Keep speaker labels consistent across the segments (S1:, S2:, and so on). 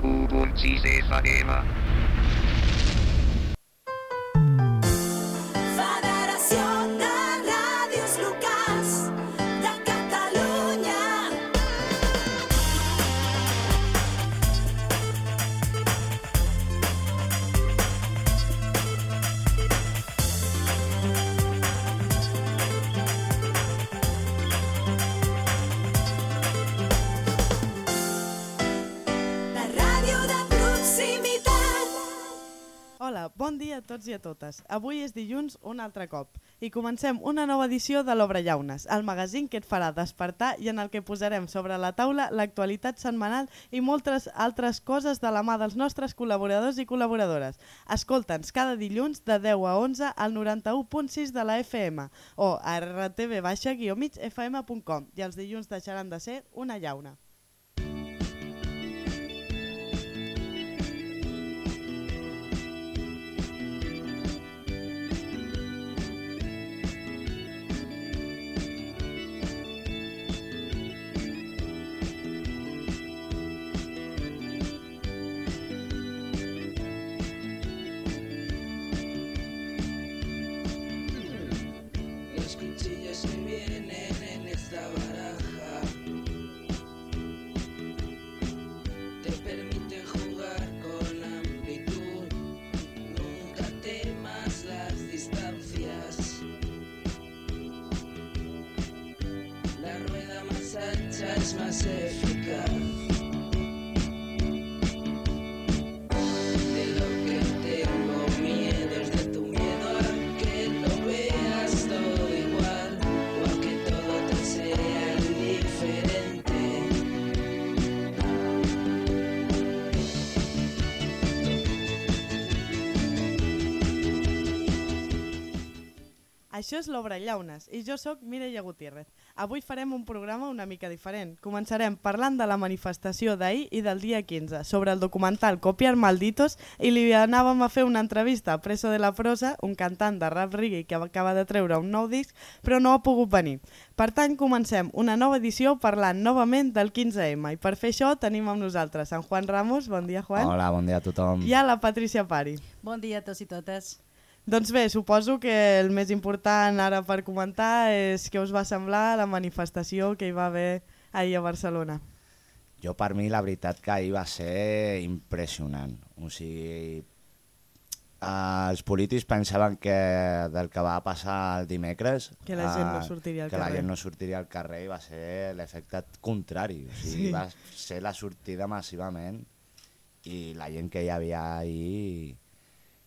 S1: Nabu
S2: und sehen Fadema. A totes. Avui és dilluns un altre cop i comencem una nova edició de l'Obra Llaunes, el magazín que et farà despertar i en el que posarem sobre la taula l'actualitat setmanal i moltes altres coses de la mà dels nostres col·laboradors i col·laboradores. Escolta'ns cada dilluns de 10 a 11 al 91.6 de la FM o a rtv-fm.com i els dilluns deixaran de ser una llauna. Això és l'Obra Llaunes i jo sóc Mireia Gutiérrez. Avui farem un programa una mica diferent. Començarem parlant de la manifestació d'ahir i del dia 15 sobre el documental Copiar Malditos i li anàvem a fer una entrevista a Preso de la Prosa, un cantant de rap reggae que acaba de treure un nou disc, però no ha pogut venir. Per tant, comencem una nova edició parlant novament del 15M i per fer això tenim amb nosaltres en Juan Ramos, bon dia Juan,
S3: Hola, bon dia a tothom.
S2: i a la Patricia Pari.
S4: Bon dia a tots i totes.
S2: Doncs bé, suposo que el més important ara per comentar és què us va semblar la manifestació que hi va haver ahir a Barcelona.
S3: Jo, per mi, la veritat que ahir va ser impressionant. O sigui, eh, els polítics pensaven que del que va passar el dimecres...
S2: Que la gent no
S3: eh,
S2: sortiria al
S3: que
S2: carrer.
S3: la gent no sortiria al carrer i va ser l'efecte contrari. O sigui,
S2: Sí.
S3: va ser la sortida massivament i la gent que hi havia ahir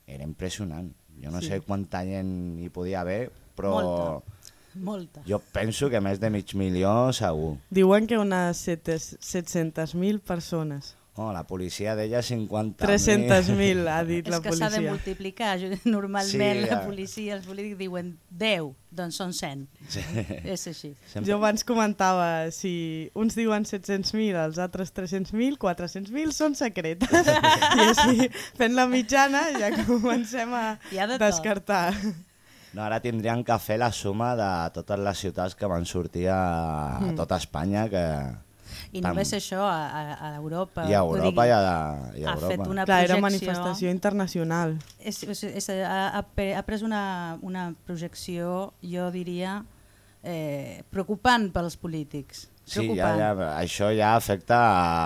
S3: era impressionant. Jo no
S2: Sí.
S3: sé quanta gent hi podia haver, però
S4: Molta. Molta.
S3: jo penso que més de mig milió segur.
S2: Diuen que unes sete- 700.000 persones.
S3: Oh, la policia deia 50.000.
S2: 300.000 ha dit
S4: És
S2: la
S4: que s'ha de
S2: policia.
S4: multiplicar. Normalment
S3: Sí,
S4: la
S3: ja.
S4: policia, els polítics diuen 10, doncs són 100.
S3: Sí.
S4: És així.
S3: Sempre...
S2: Jo abans comentava si uns diuen 700.000, els altres 300.000, 400.000 són secretes. I així, fent la mitjana, ja comencem a
S4: ha de tot.
S2: descartar.
S3: No, ara tindrien que fer la suma de totes les ciutats que van sortir a,
S2: Mm.
S3: a tota Espanya, que...
S4: I
S3: Tam-
S4: només això a, a, a Europa.
S3: I a Europa i a, i a
S4: ha
S3: Europa.
S4: fet una
S2: Clar, era
S4: projecció...
S2: manifestació internacional.
S4: És, és, és, ha, ha pres una, una projecció, jo diria, eh, preocupant pels polítics.
S3: Sí, ja, ja, això ja afecta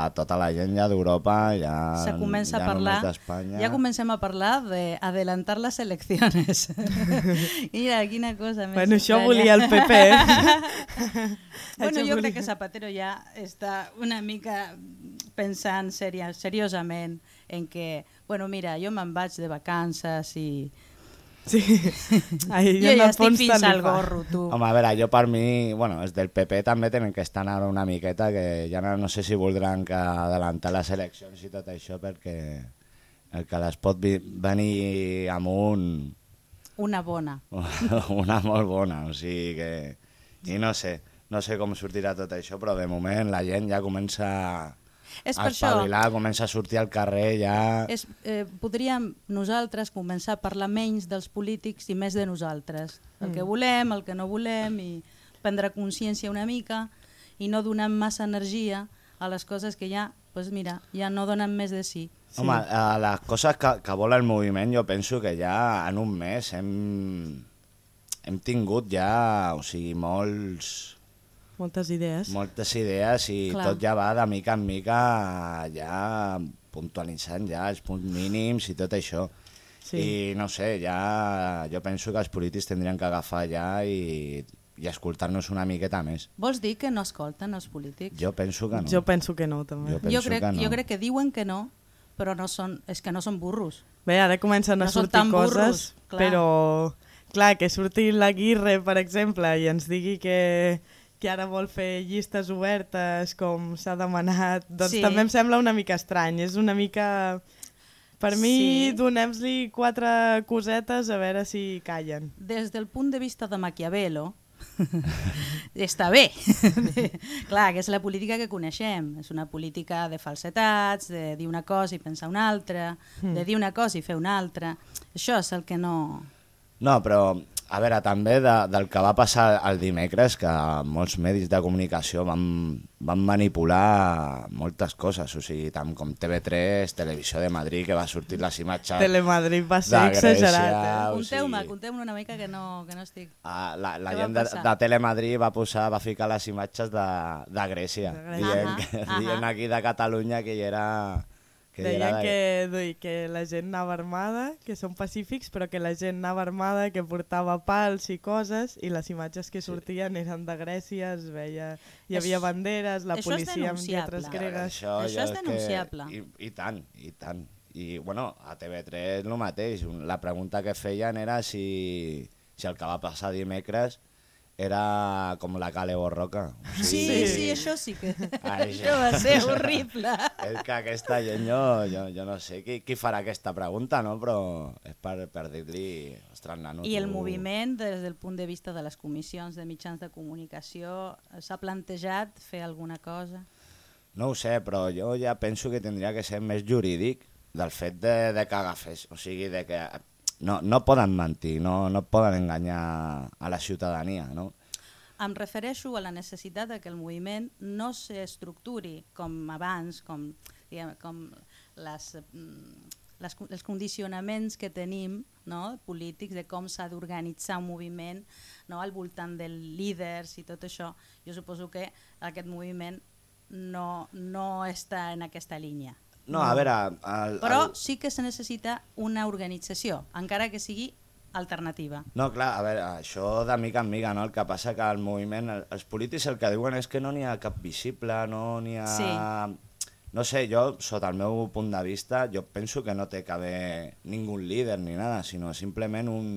S3: a tota la gent ja d'Europa, ja,
S4: se comença
S3: ja
S4: a parlar,
S3: només d'Espanya.
S4: ja comencem a parlar de adelantar les eleccions. Mira, quina cosa més
S2: Bueno, això
S4: estranya.
S2: volia el PP.
S4: bueno,
S2: Això
S4: jo
S2: volia.
S4: crec que Zapatero ja està una mica pensant seria, seriosament en que, bueno, mira, jo me'n vaig de vacances i
S2: Sí. Ai,
S4: jo ja
S2: el
S4: estic fins al gorro, tu.
S3: Home, a veure, jo per mi, bueno, els del PP també tenen que estar ara una miqueta, que ja no, no sé si voldran que adelantar les eleccions i tot això, perquè el que les pot venir amunt
S4: Una bona.
S3: una molt bona, o sigui que... I no sé, no sé com sortirà tot això, però de moment la gent ja comença
S4: És per això,
S3: espavilar, comença a sortir al carrer ja...
S4: és, eh, podríem nosaltres començar a parlar menys dels polítics i més de nosaltres. El que volem, el que no volem, i prendre consciència una mica i no donar massa energia a les coses que ja, pues mira, ja no donen més de sí.
S3: Sí. Home, a les coses que, que vol el moviment jo penso que ja en un mes hem, hem tingut ja, o sigui, molts,
S2: Moltes idees.
S3: moltes idees i
S4: Clar.
S3: tot ja va de mica en mica ja puntualitzant ja els punts mínims i tot això.
S2: Sí.
S3: I no sé, ja jo penso que els polítics tindrien que agafar ja i, i escoltar-nos una miqueta més.
S4: Vols dir que no escolten els polítics?
S3: Jo penso que no.
S2: Jo penso que no, també.
S3: Jo
S4: jo, crec,
S3: que no.
S4: jo crec que diuen que no, però no són, és que no són burros.
S2: Bé, ara comencen a
S4: No són
S2: sortir coses,
S4: burros, clar.
S2: però clar, que surti la Guirre, per exemple, i ens digui que, que ara vol fer llistes obertes com s'ha demanat, doncs
S4: Sí.
S2: també em sembla una mica estrany. És una mica... Per mi,
S4: Sí.
S2: donem-li quatre cosetes a veure si callen.
S4: Des del punt de vista de Maquiavelo, està bé. Clar, que és la política que coneixem. És una política de falsetats, de dir una cosa i pensar una altra, de dir una cosa i fer una altra. Això és el que no...
S3: No, però, a veure, també de, del que va passar el dimecres, que molts medis de comunicació van, van manipular moltes coses, o sigui, tant com TV3, Televisió de Madrid, que va sortir les imatges...
S2: Telemadrid va ser exagerat. Eh?
S3: o
S4: Conteu-me,
S3: sigui,
S4: conteu-me una mica que no, que no estic...
S3: Ah, la, la
S4: Què
S3: gent de, de Telemadrid va posar, va ficar les imatges de, de Grècia,
S2: De Grècia.
S3: dient,
S4: ahà.
S3: dient aquí de Catalunya que hi era... Que hi
S2: Deien
S3: era de-
S2: que, dui, que la gent anava armada, que són pacífics, però que la gent anava armada, que portava pals i coses, i les imatges que sortien eren de Grècia, es veia... Hi havia
S4: Això-
S2: banderes, la policia amb lletres gregues...
S3: Això,
S4: Això és
S3: que-
S4: denunciable.
S3: I, I tant, i tant. I, bueno, a TV3 el mateix. La pregunta que feien era si, si el que va passar dimecres era com la Cale Borroca. O
S4: Sí,
S3: sigui,
S4: sí, això sí que...
S3: Ai,
S4: això va ser horrible.
S3: És que aquesta gent, jo, jo, jo no sé qui, qui farà aquesta pregunta, no? però és per, per dir-li, ostres, nano,
S4: I el
S3: tu-
S4: moviment, des del punt de vista de les comissions de mitjans de comunicació, s'ha plantejat fer alguna cosa?
S3: No ho sé, però jo ja penso que tindria que ser més jurídic del fet de, de que agafés, o sigui, de que no, no poden mentir, no, no poden enganyar a la ciutadania, no?
S4: Em refereixo a la necessitat de que el moviment no s'estructuri com abans, com, diguem, com les, mm, les, els condicionaments que tenim no, polítics de com s'ha d'organitzar un moviment no, al voltant dels líders i tot això. Jo suposo que aquest moviment no, no està en aquesta línia.
S3: No, a veure... El,
S4: Però
S3: el...
S4: sí que se necessita una organització, encara que sigui alternativa.
S3: No, clar, a veure, això de mica en mica, no? El que passa que el moviment, el- els polítics el que diuen és que no n'hi ha cap visible, no n'hi ha...
S4: Sí.
S3: No sé, jo, sota el meu punt de vista, jo penso que no té que haver ningú líder ni nada, sinó simplement un,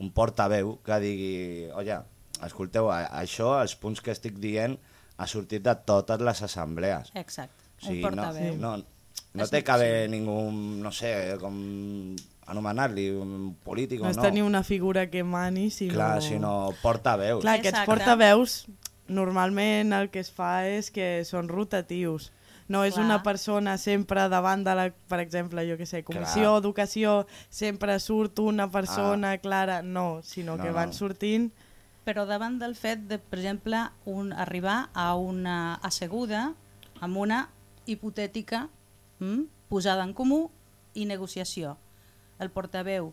S3: un portaveu que digui, oye, escolteu, això, els punts que estic dient, ha sortit de totes les assemblees.
S4: Exacte,
S3: O sigui,
S4: un portaveu.
S3: No, no, no té que haver ningú, no sé, com anomenar-li, un polític
S2: No
S3: o
S2: és
S3: no.
S2: tenir una figura que mani, sinó...
S3: Clar, sinó portaveus.
S2: Clar, aquests
S4: Exacte.
S2: portaveus, normalment el que es fa és que són rotatius. No és
S4: Clar.
S2: una persona sempre davant de la, per exemple, jo que sé, comissió,
S3: Clar.
S2: educació, sempre surt una persona clara, no, sinó
S3: No,
S2: que
S3: no.
S2: van sortint...
S4: Però davant del fet de, per exemple, un, arribar a una asseguda amb una hipotètica mm, posada en comú i negociació. El portaveu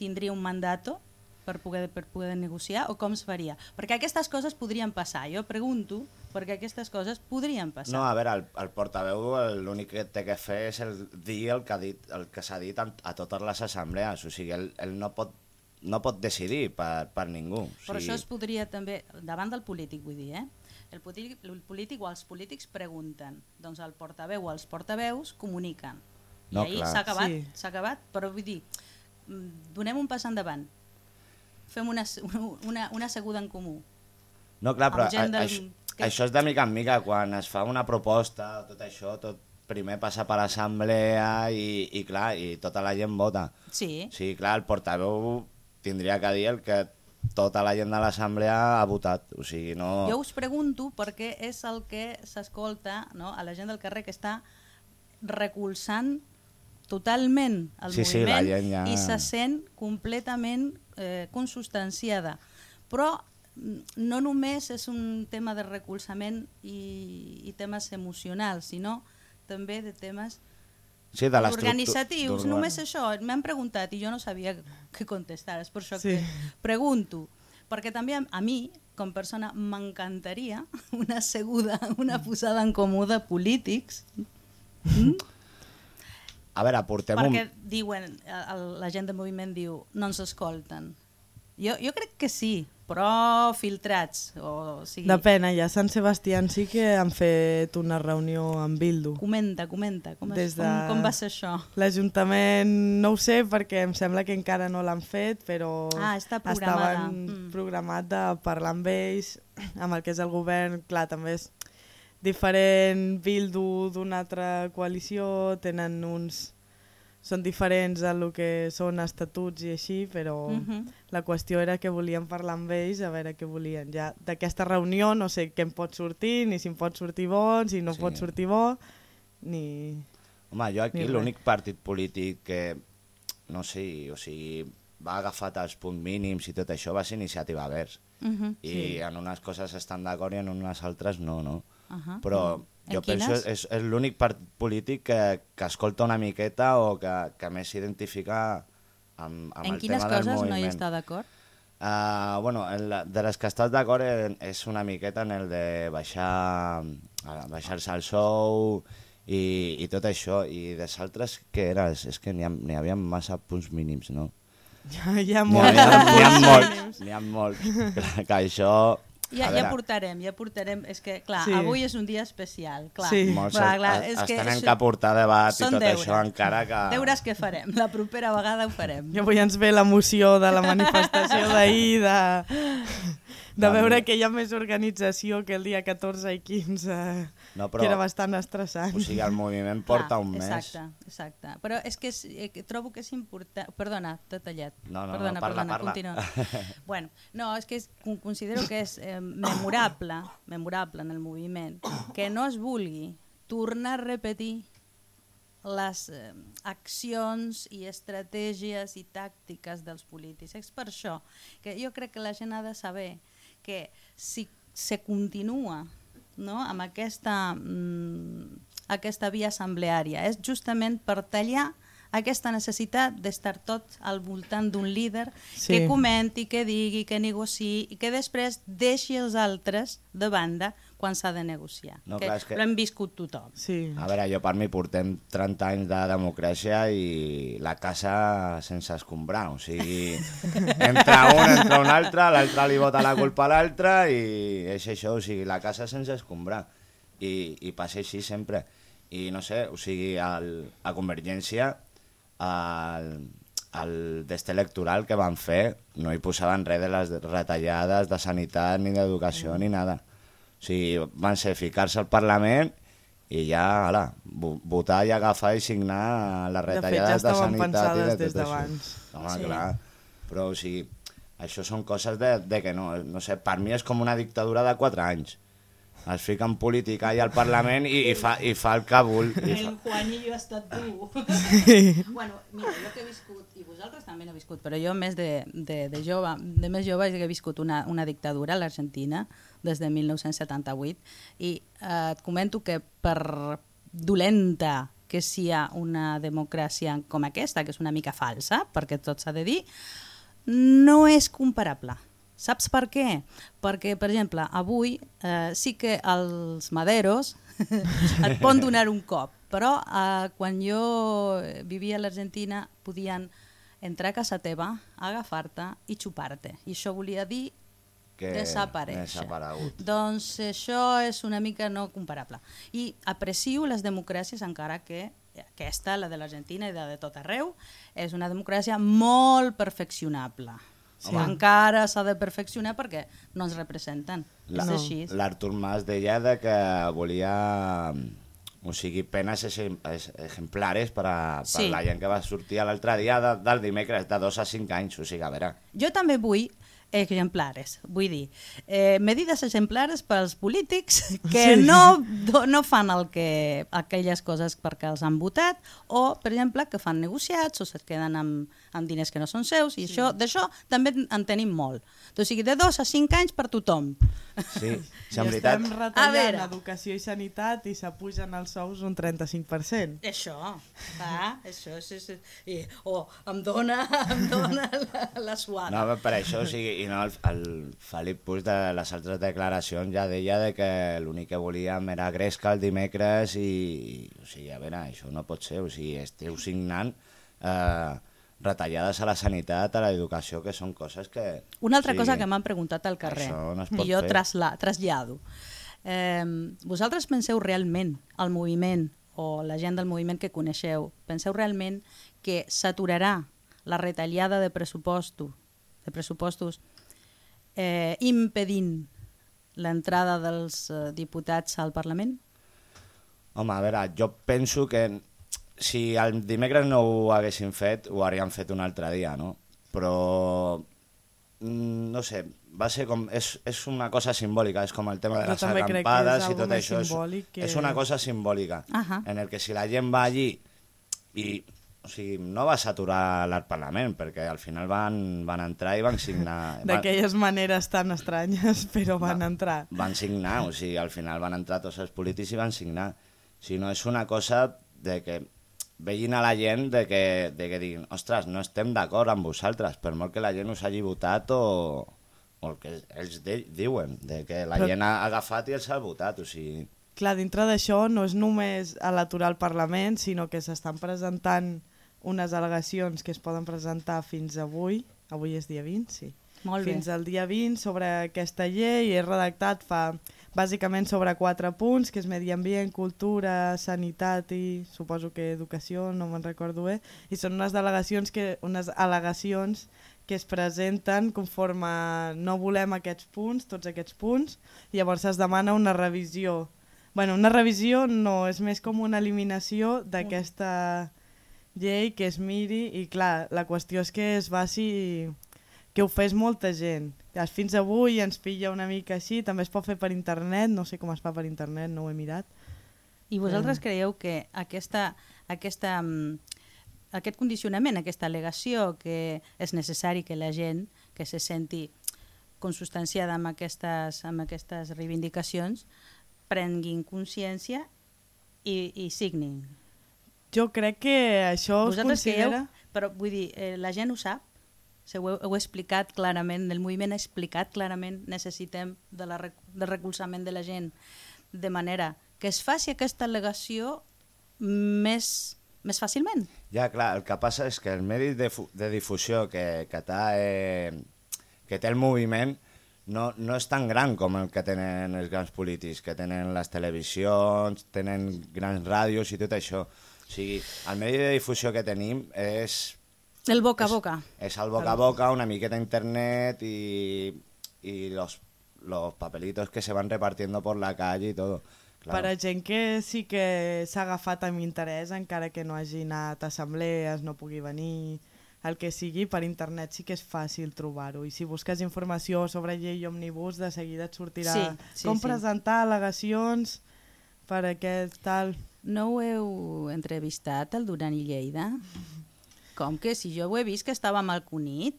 S4: tindria un mandato per poder, per poder negociar o com es faria? Perquè aquestes coses podrien passar. Jo pregunto perquè aquestes coses podrien passar.
S3: No, a veure, el, el portaveu l'únic que té que fer és el dir el que, ha dit, el que s'ha dit a, a totes les assemblees. O sigui, ell, ell no, pot, no pot decidir per, per ningú. O
S4: Però
S3: sigui,
S4: això es podria també, davant del polític vull dir, eh? El, polític, el polític o els polítics pregunten, doncs el portaveu o els portaveus comuniquen. I
S3: No,
S4: ahir
S3: clar.
S4: s'ha acabat,
S2: Sí.
S4: s'ha acabat, però vull dir, mm, donem un pas endavant, fem una, una, una asseguda en comú.
S3: No, clar, però
S4: del-
S3: això,
S4: que-
S3: això és de mica en mica. Quan es fa una proposta, tot això, tot primer passa per assemblea i, i clar, i tota la gent vota.
S4: Sí,
S3: Sí, clar, el portaveu tindria que dir el que tota la gent de l'assemblea ha votat. O sigui, no...
S4: jo us pregunto perquè és el que s'escolta no? a la gent del carrer que està recolzant totalment el
S3: Sí, sí,
S4: moviment
S3: gent ja-
S4: i se sent completament eh, consustanciada. Però mm, no només és un tema de recolzament i, i temes emocionals, sinó també de temes
S3: Sí, de
S4: organitzatius, només això. M'han preguntat i jo no sabia què contestar, és per això
S2: Sí.
S4: que pregunto. Perquè també a, mi, com persona, m'encantaria una seguda, una posada en comú de polítics,
S3: A veure, portem
S4: perquè
S3: un...
S4: diuen, el, la gent de moviment diu, no ens escolten. Jo, jo crec que sí, però filtrats. O, o sigui,
S2: Depèn, allà a Sant Sebastián sí que han fet una reunió amb Bildu.
S4: Comenta, comenta, com,
S2: Des de-
S4: com, com va ser això?
S2: L'Ajuntament no ho sé perquè em sembla que encara no l'han fet, però
S4: Ah, està programada.
S2: estaven
S4: Mm.
S2: programat de parlar amb ells, amb el que és el govern, clar, també és diferent Bildu d'una altra coalició, tenen uns... Són diferents a lo que són estatuts i així, però
S4: Mhm.
S2: la qüestió era que volien parlar amb ells, a veure què volien. Ja d'aquesta reunió no sé què em pot sortir, ni si em pot sortir bo, si no
S3: Sí.
S2: pot sortir bo, ni...
S3: Home, jo aquí l'únic partit polític que, no sé, o sigui, va agafar els punts mínims i tot això va ser Iniciativa Verds.
S4: Mhm.
S3: I en unes coses estan d'acord i en unes altres no, no?
S4: Ahà.
S3: Però
S4: En
S3: jo penso
S4: quines?
S3: que és, és l'únic partit polític que, que escolta una miqueta o que, que més s'identifica amb, amb
S4: en
S3: el
S4: quines
S3: tema del
S4: coses no hi
S3: moviment.
S4: està d'acord?
S3: Uh, bueno, en la, de les que estàs d'acord en- és una miqueta en el de baixar baixar-se el sou i, i tot això, i de altres què era? És, que n'hi ha- havia massa punts mínims, no?
S2: Ja, hi ha molt
S3: ha,
S2: de
S3: n'hi ha
S2: punts
S3: molts,
S2: mínims.
S3: n'hi ha molts. Clar, que això...
S4: Ja, ja portarem, ja portarem. És que, clar,
S2: Sí.
S4: avui és un dia especial, clar.
S2: Sí.
S3: Molts
S4: clar,
S3: es,
S4: clar, és
S3: es
S4: que
S3: tenen
S4: això-
S3: que portar debat i tot
S4: deures.
S3: això encara que...
S4: Deures que farem. La propera vegada ho farem.
S2: I avui ens ve l'emoció de la manifestació d'ahir, de, de
S3: Vam-
S2: veure que hi ha més organització que el dia 14 i 15,
S3: No, però-
S2: que era bastant estressant.
S3: O sigui, el moviment porta
S4: Clar,
S3: un mes.
S4: Exacte, exacte. Però és que, és, eh, trobo que és important... Perdona, t'he tallat.
S3: No, no, no,
S4: perdona,
S3: parla,
S4: perdona,
S3: parla.
S4: continua. bueno, no, és que és, con- considero que és eh, memorable, memorable en el moviment, que no es vulgui tornar a repetir les eh, accions i estratègies i tàctiques dels polítics. És per això que jo crec que la gent ha de saber que si se continua no, amb aquesta, mm, aquesta via assembleària és justament per tallar aquesta necessitat d'estar tot al voltant d'un líder
S2: Sí.
S4: que comenti, que digui, que negociï i que després deixi els altres de banda quan s'ha de negociar.
S3: No,
S4: que
S3: clar, que-
S4: L'hem viscut tothom.
S2: Sí.
S3: A veure, jo per mi portem 30 anys de democràcia i la casa sense escombrar, o sigui, entra un, entra un altre, l'altre li bota la culpa a l'altre i és això, o sigui, la casa sense escombrar. I, i passa així sempre. I no sé, o sigui, el, a Convergència, el, el test electoral que van fer no hi posaven res de les retallades de sanitat ni d'educació ni nada. O sigui, van ser ficar-se al Parlament i ja, ala, vo- votar i agafar i signar les
S2: De fet, ja
S3: de,
S2: estaven
S3: sanitat i
S2: pensades
S3: de
S2: des
S3: tot això.
S2: d'abans.
S3: Home,
S4: Sí.
S3: sí. clar, però o sigui, això són coses de, de que no, no sé, per mi és com una dictadura de 4 anys. Es fica en política allà al Parlament i, i, fa, i fa el que vol. I fa...
S4: El Juanillo ha estat dur. bueno, mira, jo que he viscut, i vosaltres també n'heu viscut, però jo més de, de, de jove, de més jove he viscut una, una dictadura a l'Argentina des de 1978 i eh, et comento que per dolenta que sia una democràcia com aquesta, que és una mica falsa, perquè tot s'ha de dir, no és comparable. Saps per què? Perquè, per exemple, avui eh, sí que els maderos et poden donar un cop, però eh, quan jo vivia a l'Argentina podien entrar a casa teva, agafar-te i xupar-te. I això volia dir
S3: Que
S4: desaparèixer.
S3: desaparegut.
S4: Doncs això és una mica no comparable. I aprecio les democràcies encara que aquesta, la de l'Argentina i la de tot arreu, és una democràcia molt perfeccionable.
S2: Sí.
S4: Encara s'ha de perfeccionar perquè no ens representen.
S3: La-
S4: és així.
S3: L'Artur Mas deia de que volia o sigui, penes ex- ex- ejemplares per a, per
S4: Sí.
S3: la gent que va sortir l'altre dia de, del dimecres, de 2 a 5 anys, o sigui, a veure,
S4: Jo també vull exemplares, vull dir, eh, medides exemplares pels polítics que sí. no, no fan el que, aquelles coses perquè els han votat o, per exemple, que fan negociats o se't queden amb, amb diners que no són seus i això d'això també en tenim molt. O sigui, de dos a cinc anys per tothom.
S3: Sí,
S2: I
S3: si en veritat...
S2: estem
S4: A
S2: retallant educació i sanitat i s'apugen els sous un 35%.
S4: Això, va, això, sí, sí. I, o em dona, em dona la, la suada.
S3: No, per això, o sigui, i no, el, el Felip Puig de les altres declaracions ja deia de que l'únic que volíem era gresca el dimecres i, o sigui, a veure, això no pot ser, o sigui, esteu signant eh, retallades a la sanitat, a l'educació, que són coses que...
S4: Una altra
S3: o
S4: cosa que m'han preguntat al carrer,
S3: no
S4: i jo trasla, trasllado. Eh, vosaltres penseu realment, el moviment o la gent del moviment que coneixeu, penseu realment que s'aturarà la retallada de pressuposto, de pressupostos eh, impedint l'entrada dels eh, diputats al Parlament?
S3: Home, a veure, jo penso que si el dimecres no ho haguessin fet, ho haurien fet un altre dia, no? Però, mm, no sé, va ser com... És, és una cosa simbòlica, és com el tema de les acampades i tot això. És,
S2: que-
S3: és una cosa simbòlica,
S4: Ahà.
S3: en el que si la gent va allí i... O sigui, no va saturar l'art Parlament, perquè al final van, van entrar i van signar... van-
S2: D'aquelles maneres tan estranyes, però van
S3: Va-
S2: entrar.
S3: van signar, o sigui, al final van entrar tots els polítics i van signar. Si no és una cosa de que vegin a la gent de que, de que diguin, ostres, no estem d'acord amb vosaltres, per molt que la gent us hagi votat o, o el que ells de, diuen, de que la
S2: Però-
S3: gent ha agafat i els ha votat, o sigui...
S2: Clar, dintre d'això no és només a l'aturar al Parlament, sinó que s'estan presentant unes al·legacions que es poden presentar fins avui, avui és dia 20, sí,
S4: Molt bé.
S2: fins al dia 20 sobre aquesta llei i he redactat fa bàsicament sobre quatre punts, que és medi ambient, cultura, sanitat i suposo que educació, no me'n recordo bé, i són unes delegacions que, unes al·legacions que es presenten conforme no volem aquests punts, tots aquests punts, i llavors es demana una revisió. bueno, una revisió no, és més com una eliminació d'aquesta llei que es miri i clar, la qüestió és que es faci que ho fes molta gent. Fins avui ens pilla una mica així, també es pot fer per internet, no sé com es fa per internet, no ho he mirat.
S4: I vosaltres creieu que aquesta, aquesta, mm, aquest condicionament, aquesta al·legació que és necessari que la gent que se senti consubstanciada amb aquestes, amb aquestes reivindicacions prenguin consciència i, i signin.
S2: Jo crec que això es
S4: Vosaltres
S2: considera...
S4: creieu, però vull dir, eh, la gent ho sap, se ho, heu- explicat clarament, el moviment ha explicat clarament, necessitem de la, del recolzament de la gent, de manera que es faci aquesta al·legació més, més fàcilment.
S3: Ja, clar, el que passa és que el medi de, de difusió que, que, eh, que té el moviment no, no és tan gran com el que tenen els grans polítics, que tenen les televisions, tenen grans ràdios i tot això. O sigui, el medi de difusió que tenim és,
S4: El boca a boca.
S3: és el boca a boca, una miqueta internet i, i los, los papelitos que se van repartiendo por la calle y todo.
S2: Per a gent que sí que s'ha agafat amb interès, encara que no hagi anat a assemblees, no pugui venir, el que sigui, per internet sí que és fàcil trobar-ho. I si busques informació sobre llei òmnibus, de seguida et sortirà
S4: Sí, sí,
S2: com
S4: sí.
S2: presentar al·legacions per aquest tal...
S4: No ho heu entrevistat, el Duran i Lleida? Com que si jo ho he vist que estava mal conit?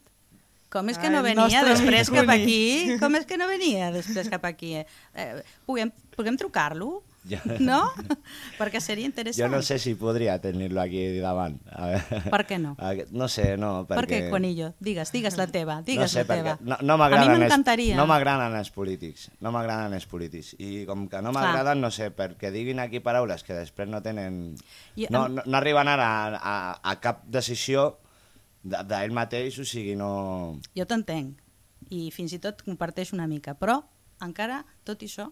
S4: Com és que
S2: Ai,
S4: no venia
S2: nostre
S4: després cap aquí? Com és que no venia després cap aquí? Eh, puguem, puguem trucar-lo?
S3: Ja.
S4: No? Perquè seria interessant.
S3: Jo no sé si podria tenir-lo aquí davant. A veure.
S4: Per què no?
S3: No sé, no,
S4: Per què,
S3: perquè...
S4: Juanillo? Digues, digues la teva, digues
S3: no sé,
S4: la teva.
S3: perquè no, no
S4: a mi m'encantaria.
S3: no m'agraden els polítics, no m'agraden els polítics. I com que no m'agraden, no sé, perquè diguin aquí paraules que després no tenen... No, no, no arriben ara a, a, a cap decisió de- d'ell mateix, o sigui, no...
S4: Jo t'entenc, i fins i tot comparteixo una mica, però encara, tot i això,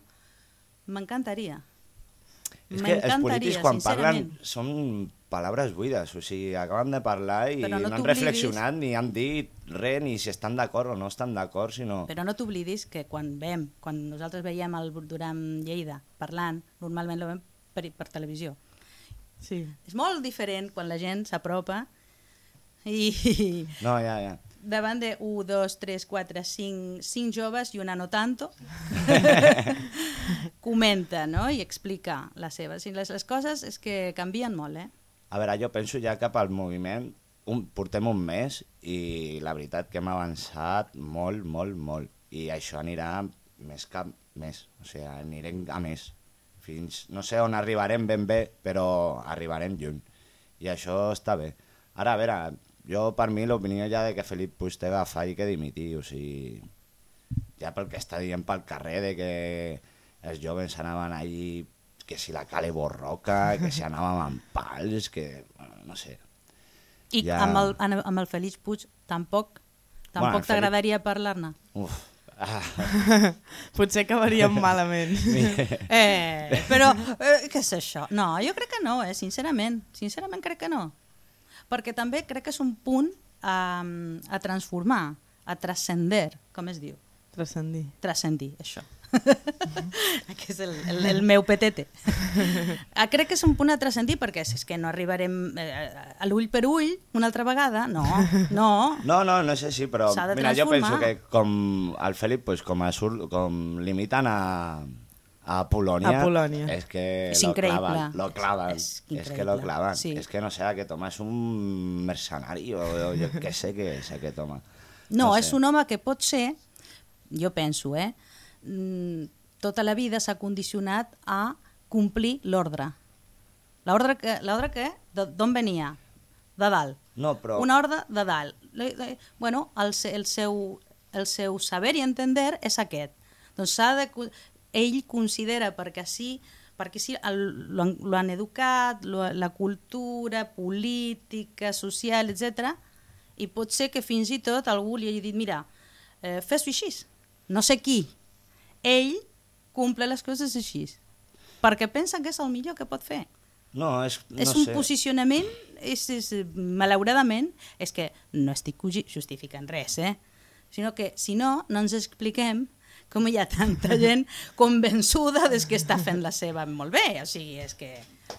S4: m'encantaria.
S3: És que els polítics quan parlen són paraules buides, o sigui, acaben de parlar i
S4: Però no
S3: no, han reflexionat ni han dit res, ni si estan d'acord o no estan d'acord, sinó...
S4: Però no t'oblidis que quan vem, quan nosaltres veiem el Duran Lleida parlant, normalment lo veiem per, per televisió.
S2: Sí.
S4: És molt diferent quan la gent s'apropa i...
S3: No, ja, ja.
S4: Davant de 1, 2, 3, 4, 5, 5 joves i una no tanto, comenta no? i explica les seves. I les, les coses és que canvien molt, eh?
S3: A veure, jo penso ja cap al moviment, un, portem un mes i la veritat que hem avançat molt, molt, molt. I això anirà més que més, o sigui, anirem a més. Fins, no sé on arribarem ben bé, però arribarem lluny. I això està bé. Ara, a veure, jo per mi l'opinió ja de que Felip Puig té d'agafar i que dimitir, o sigui, ja pel que està dient pel carrer de que els joves anaven allí que si la Cale Borroca, que si anàvem amb pals, que, bueno, no sé.
S4: I
S3: Ja.
S4: amb, el, amb el Félix Puig tampoc,
S3: Bueno,
S4: tampoc
S3: el
S4: t'agradaria parlar-ne.
S3: Uf, ah,
S2: Potser acabaríem malament.
S4: Eh, però, eh, què és això? No, jo crec que no, eh, sincerament. Sincerament crec que no. Perquè també crec que és un punt a, a transformar, a transcender, com es diu?
S2: Transcendir.
S4: Transcendir, això. que és el, el, el meu petete. Ah, crec que és un punt a transcendir perquè és, és que no arribarem eh, a l'ull per ull una altra vegada. No, no.
S3: No, no, no sé si, però mira, jo penso que com el Fèlip, pues, com, a sur, com limitant a, a Polònia,
S2: A Polònia.
S3: és que
S4: És
S3: lo
S4: increïble.
S3: clavan, lo clavan,
S4: És
S3: és, que lo clavan.
S4: sí.
S3: És que no sé, aquest home és un mercenari o, o jo què sé què és aquest home.
S4: No,
S3: sé.
S4: és un home que pot ser, jo penso, eh, mm, tota la vida s'ha condicionat a complir l'ordre. L'ordre que, l'ordre que d'on venia? De dalt.
S3: No, però...
S4: Una ordre de dalt. Bueno, el, el, seu, el seu saber i entender és aquest. Doncs s'ha de... Ell considera, perquè sí, perquè sí el- lo han, lo han educat, lo, la cultura política, social, etc. I pot ser que fins i tot algú li hagi dit, mira, eh, fes-ho així. No sé qui. Ell cumple les coses així. Perquè pensa que és el millor que pot fer.
S3: No, és, no
S4: és un
S3: sé.
S4: posicionament, és, és, malauradament, és que no estic justificant res, eh? sinó que si no, no ens expliquem com hi ha tanta gent convençuda des que està fent la seva molt bé, o sigui, és que...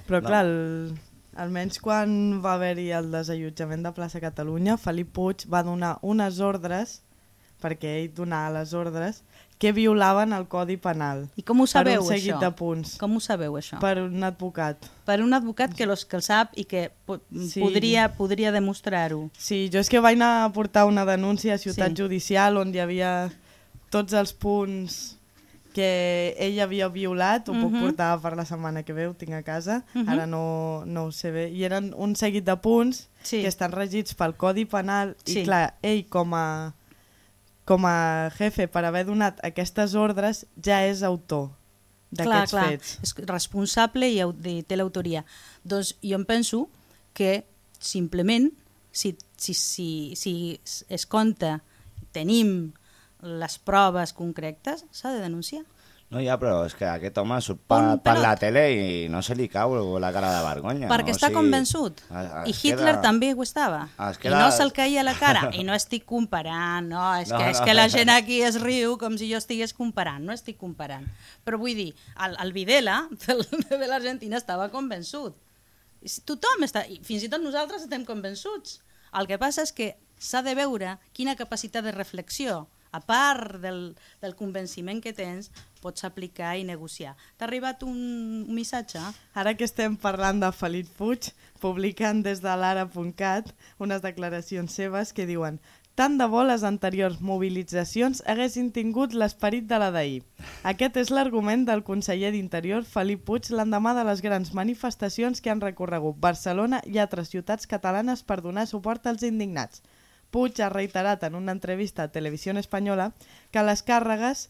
S2: Però
S3: No.
S2: clar, el, almenys quan va haver-hi el desallotjament de plaça Catalunya, Felip Puig va donar unes ordres, perquè ell donava les ordres, que violaven el Codi Penal.
S4: I com ho sabeu,
S2: per un seguit
S4: això?
S2: de punts.
S4: Com ho sabeu, això? Per,
S2: Per un advocat.
S4: per un advocat que, los, que el sap i que po
S2: Sí.
S4: podria, podria demostrar-ho.
S2: Sí, jo és que vaig anar a portar una denúncia a Ciutat
S4: Sí.
S2: Judicial on hi havia tots els punts que ell havia violat, ho puc
S4: Mhm.
S2: portar per la setmana que ve, ho tinc a casa,
S4: Mhm.
S2: ara no, no ho sé bé, i eren un seguit de punts
S4: Sí.
S2: que estan regits pel Codi Penal
S4: Sí.
S2: i clar, ell com a, com a jefe per haver donat aquestes ordres ja és autor d'aquests fets.
S4: és responsable i, té l'autoria. Doncs jo em penso que simplement, si, si, si, si es- es compta, tenim les proves concretes, s'ha de denunciar.
S3: No, ja, però és que aquest home surt per, per la tele i no se li cau la cara de vergonya.
S4: perquè
S3: no?
S4: està
S3: O sigui,
S4: convençut.
S3: es-
S4: I
S3: es
S4: Hitler
S3: queda-
S4: també ho estava.
S3: es
S4: I
S3: queda-
S4: no se'l caia la cara. I no estic comparant, no, és,
S3: No,
S4: que, és
S3: no.
S4: que la gent aquí es riu com si jo estigués comparant. No estic comparant. Però vull dir, el, el Videla del, de l'Argentina estava convençut. I si Tothom està, i fins i tot nosaltres estem convençuts. El que passa és que s'ha de veure quina capacitat de reflexió, a part del, del convenciment que tens, pots aplicar i negociar. T'ha arribat un, missatge?
S2: Ara que estem parlant de Felip Puig, publiquen des de l'ara.cat unes declaracions seves que diuen tant de bo les anteriors mobilitzacions haguessin tingut l'esperit de la d'ahir. Aquest és l'argument del conseller d'Interior Felip Puig l'endemà de les grans manifestacions que han recorregut Barcelona i altres ciutats catalanes per donar suport als indignats. Puig ha reiterat en una entrevista a Televisió Espanyola que les càrregues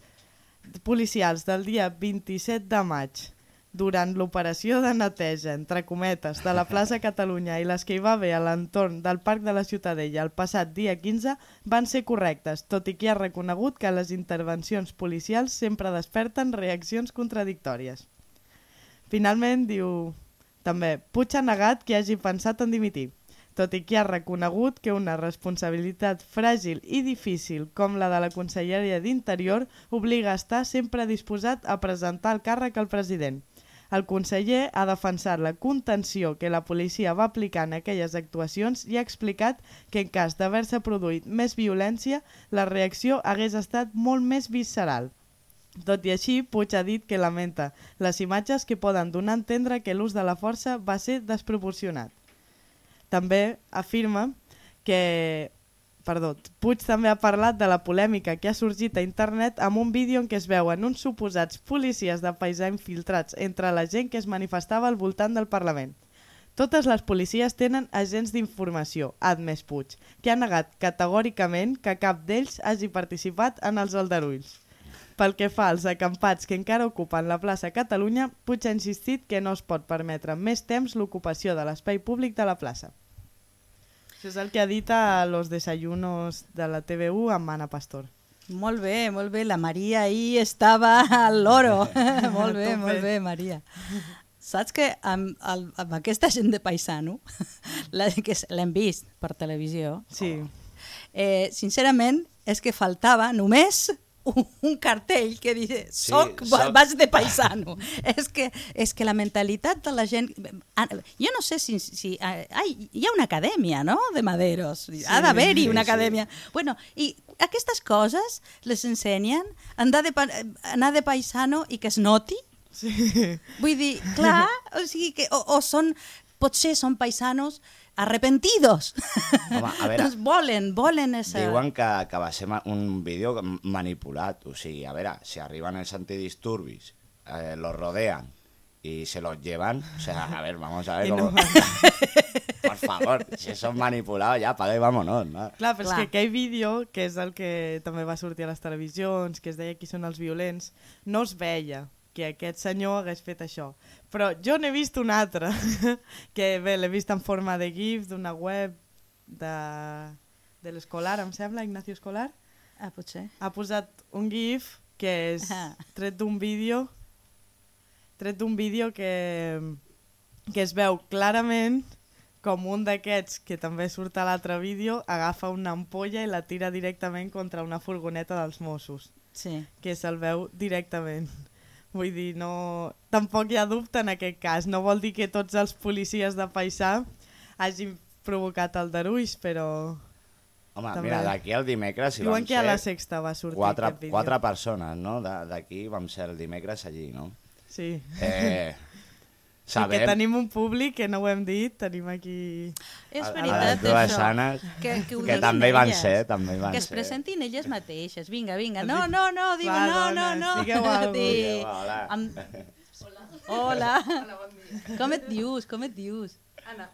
S2: policials del dia 27 de maig durant l'operació de neteja, entre cometes, de la plaça Catalunya i les que hi va haver a l'entorn del Parc de la Ciutadella el passat dia 15 van ser correctes, tot i que ha reconegut que les intervencions policials sempre desperten reaccions contradictòries. Finalment, diu també, Puig ha negat que hagi pensat en dimitir, tot i que ha reconegut que una responsabilitat fràgil i difícil com la de la Conselleria d'Interior obliga a estar sempre disposat a presentar el càrrec al president. El conseller ha defensat la contenció que la policia va aplicar en aquelles actuacions i ha explicat que en cas d'haver-se produït més violència, la reacció hagués estat molt més visceral. Tot i així, Puig ha dit que lamenta les imatges que poden donar a entendre que l'ús de la força va ser desproporcionat. També afirma que... Perdó, Puig també ha parlat de la polèmica que ha sorgit a internet amb un vídeo en què es veuen uns suposats policies de paisà infiltrats entre la gent que es manifestava al voltant del Parlament. Totes les policies tenen agents d'informació, ha admès Puig, que ha negat categòricament que cap d'ells hagi participat en els aldarulls. Pel que fa als acampats que encara ocupen la plaça Catalunya, Puig ha insistit que no es pot permetre més temps l'ocupació de l'espai públic de la plaça. Això és el que ha dit a los desayunos de la TVU amb Anna Pastor.
S4: Molt bé, molt bé. La Maria ahir estava al loro. molt bé, molt bé, Maria. Saps que amb, el, amb aquesta gent de paisano, la, que l'hem vist per televisió,
S2: Sí,
S4: eh, sincerament és que faltava només un, cartell que dice
S3: Sí,
S4: soc,
S3: soc-
S4: vas de paisano. és, que, és que la mentalitat de la gent... ah, Jo no sé si... si ah, ai, hi ha una acadèmia, no?, de maderos. ha d'haver-hi
S3: sí,
S4: una
S3: sí.
S4: acadèmia. Bueno, i aquestes coses les ensenyen, anar de, anar de paisano i que es noti.
S2: sí.
S4: Vull dir, clar, o sigui que o, o són, potser són paisanos arrepentidos.
S3: Home, a veure.
S4: doncs volen, volen esa...
S3: Diuen que, que va ser un vídeo manipulat. O sigui, a veure, si arriben els antidisturbis, eh, los rodean y se los llevan, o sea, a ver, vamos a ver cómo...
S2: no-
S3: Por favor, si son manipulados ya, apaga y vámonos, ¿no?
S2: Clar, però és
S4: Clar.
S2: que aquell vídeo, que és el que també va sortir a les televisions, que es deia qui són els violents, no es veia que aquest senyor hagués fet això. Però jo n'he vist un altre, que bé, l'he vist en forma de GIF d'una web de, de l'Escolar, em sembla, Ignacio Escolar.
S4: Ah, potser.
S2: Ha posat un GIF que és
S4: Ah.
S2: tret d'un vídeo tret d'un vídeo que, que es veu clarament com un d'aquests, que també surt a l'altre vídeo, agafa una ampolla i la tira directament contra una furgoneta dels Mossos,
S4: Sí.
S2: que se'l veu directament. Vull dir, no... tampoc hi ha dubte en aquest cas. No vol dir que tots els policies de Paisà hagin provocat aldarulls, però...
S3: Home,
S2: També.
S3: mira, d'aquí al dimecres hi
S2: Diuen que a la sexta va sortir
S3: quatre,
S2: aquest vídeo.
S3: quatre persones, no? D'aquí vam ser el dimecres allí, no?
S2: Sí.
S3: Eh,
S2: Sí, que
S3: sabem
S2: tenim un públic, que no ho hem dit, tenim aquí...
S4: És
S3: a- a
S4: veritat,
S3: les dues
S4: això.
S3: Anes,
S4: Que, que,
S3: que també hi van
S4: elles.
S3: ser, també hi van
S4: que es
S3: ser.
S4: presentin elles mateixes. Vinga, vinga. No, no, no, diu,
S2: Va,
S4: no, no, no.
S2: digueu alguna
S4: Di-
S3: Digueu, hola.
S4: Amb... Hola. Com et dius? Com et dius?
S5: Anna.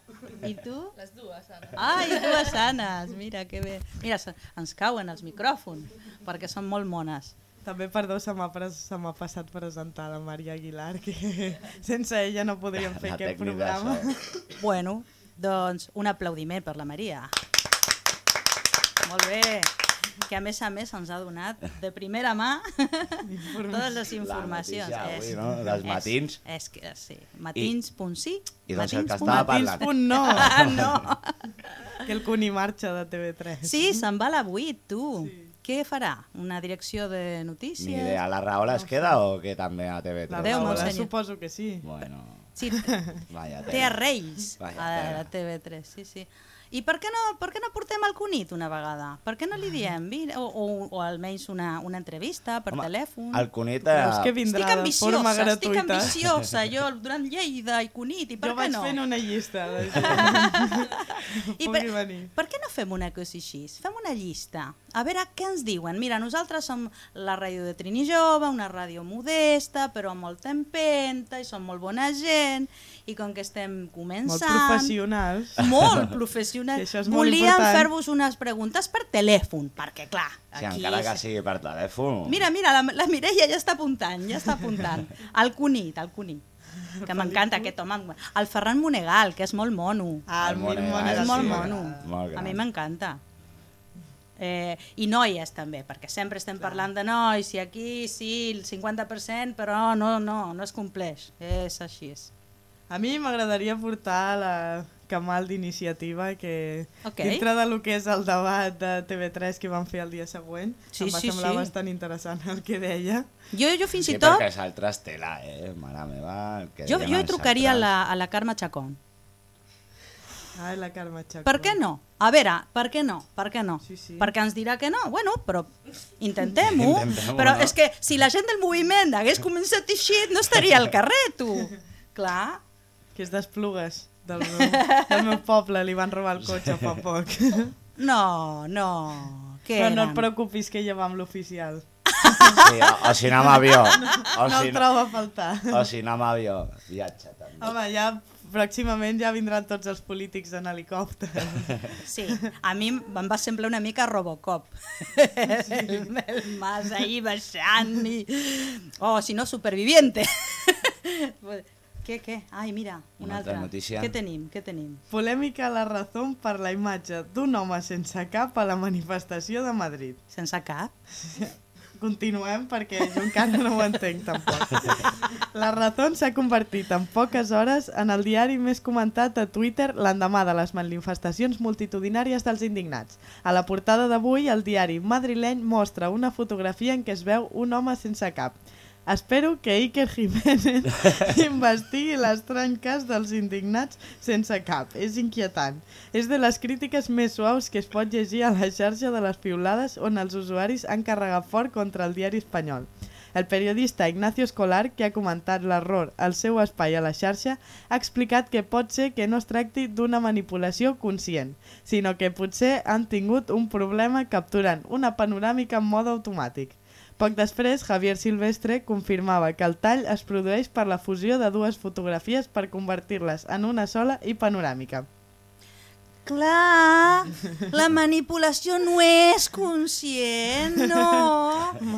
S4: I tu?
S5: Les dues, Anna.
S4: Ah, i dues Anes. Mira, que bé. Mira, ens cauen els micròfons, perquè són molt mones.
S2: També, perdó, se m'ha pres- se m'ha passat presentar la Maria Aguilar, que sense ella no podríem fer
S3: La
S2: aquest programa.
S3: això.
S4: Bueno, doncs un aplaudiment per la Maria. Molt bé. Que a més a més ens ha donat de primera mà totes les informacions.
S3: notícia avui,
S4: És-
S3: no? Dels
S4: és-
S3: matins.
S4: És, que sí. Matins.sí.
S3: I doncs el que
S4: matins punt-
S3: estava parlant.
S2: Matins punt no,
S4: Ah, no.
S2: que el Cuni marxa de TV3.
S4: Sí, se'n va a la 8, tu. Què farà? Una direcció de notícies?
S3: Ni idea, la Rahola es queda o que també a TV3?
S2: La
S4: Déu,
S2: Rahola, suposo que sí.
S3: Bueno,
S4: Sí,
S3: vaya
S4: té a Reis
S3: Vaja,
S4: a la
S3: tela.
S4: TV3, sí, sí. I per què no, per què no portem el Cunit una vegada? Per què no li diem? Vine, o, o, o almenys una, una entrevista per
S3: Home,
S4: telèfon?
S3: El Cunit...
S2: Que
S3: Eh,
S2: vindrà
S4: Estic
S2: de
S4: ambiciosa,
S2: forma
S4: estic
S2: gratuïta?
S4: ambiciosa, jo durant Lleida i Cunit, i per
S2: Jo
S4: què
S2: vaig
S4: no?
S2: fent una llista
S4: I
S2: que
S4: per,
S2: venir.
S4: per què no fem una cosa així? Fem una llista. A veure què ens diuen. Mira, nosaltres som la ràdio de Trini Jove, una ràdio modesta, però amb molta empenta, i som molt bona gent, i com que estem
S2: Molt
S4: començant...
S2: professionals.
S4: Molt professional.
S2: Que això és molt
S4: Volíem
S2: important.
S4: fer-vos unes preguntes per telèfon, perquè clar,
S3: Si
S4: aquí...
S3: encara que sigui per telèfon...
S4: Mira, mira, la, la Mireia ja està apuntant, ja està apuntant. El Cunit, el Cunit. Que m'encanta aquest home. El Ferran Monegal, que és molt mono.
S2: Ah, el
S3: El
S2: Mil
S3: Monegal,
S4: és
S2: Monegal,
S4: molt
S2: sí.
S4: mono.
S3: Molt
S4: A mi m'encanta. Eh, I noies també, perquè sempre estem parlant de nois, i aquí sí, el 50%, però no, no, no es compleix. És així. És.
S2: A mi m'agradaria portar la Camal d'iniciativa que
S4: Ok.
S2: dintre de lo que és el debat de TV3 que van fer el dia següent
S4: Sí,
S2: em va
S4: sí,
S2: semblar
S4: sí.
S2: bastant interessant el que deia.
S4: Jo, jo fins
S3: Sí,
S4: i tot,
S3: perquè és altres tela, eh? Mare meva, el que
S4: jo, jo trucaria a la, a la Carme Chacón.
S2: Ai, la Carme Chacón.
S4: Per què no? A veure, per què no? Per què no?
S2: Sí, sí.
S4: Perquè ens dirà que no. Bueno, però intentem-ho.
S3: Intentem-ho,
S4: però
S3: no?
S4: és que si la gent del moviment hagués començat així, no estaria al carrer, tu. Clar.
S2: Que és d'Esplugues, del, meu, del meu poble, li van robar el cotxe fa poc.
S4: No, no. Què
S2: Però no et preocupis que ja va amb l'oficial.
S3: Sí, o, o si anem a avió. O
S2: No
S3: si,
S2: el trobo a faltar.
S3: o si anem a avió. Viatge, també.
S2: Home, ja pròximament ja vindran tots els polítics en helicòpter.
S4: Sí, a mi em va semblar una mica Robocop. El, el mas ahí baixant i... Oh, si no, superviviente. Què, què? Ai, mira, una,
S3: Una altra
S4: altra.
S3: notícia.
S4: Què tenim, què tenim?
S2: Polèmica a la raó per la imatge d'un home sense cap a la manifestació de Madrid.
S4: Sense cap?
S2: Continuem perquè jo encara no ho entenc tampoc. La Razón s'ha convertit en poques hores en el diari més comentat a Twitter l'endemà de les manifestacions multitudinàries dels indignats. A la portada d'avui, el diari madrileny mostra una fotografia en què es veu un home sense cap. Espero que Iker Jiménez investigui l'estrany cas dels indignats sense cap. És inquietant. És de les crítiques més suaus que es pot llegir a la xarxa de les piulades on els usuaris han carregat fort contra el diari espanyol. El periodista Ignacio Escolar, que ha comentat l'error al seu espai a la xarxa, ha explicat que pot ser que no es tracti d'una manipulació conscient, sinó que potser han tingut un problema capturant una panoràmica en mode automàtic. Poc després, Javier Silvestre confirmava que el tall es produeix per la fusió de dues fotografies per convertir-les en una sola i panoràmica.
S4: Clar, la manipulació no és conscient, no.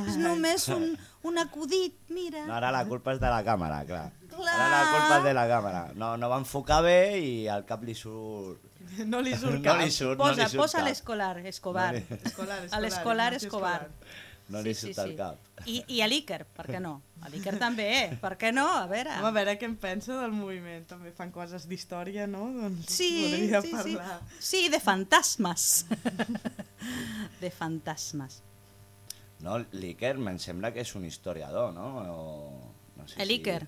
S4: És només un, un acudit, mira.
S3: No, ara la culpa és de la càmera, clar.
S4: Clar.
S3: Ara la culpa és de la càmera. No, no va enfocar bé i al cap li surt...
S2: No li surt
S3: no
S2: cap.
S3: li surt,
S4: Posa,
S3: no li surt
S4: posa l'escolar, Escobar.
S3: No li-
S2: Escolar,
S4: A l'escolar Escobar.
S3: No li surt al cap.
S4: I, I a l'Iker, per què no? A l'Iker també, per què no? A veure.
S2: Home, a veure què en pensa del moviment. També fan coses d'història, no? Doncs
S4: Sí, sí, sí.
S2: parlar.
S4: Sí, de fantasmes. de fantasmes.
S3: No, l'Iker me'n sembla que és un historiador, no? O, no sé
S4: L'Iker.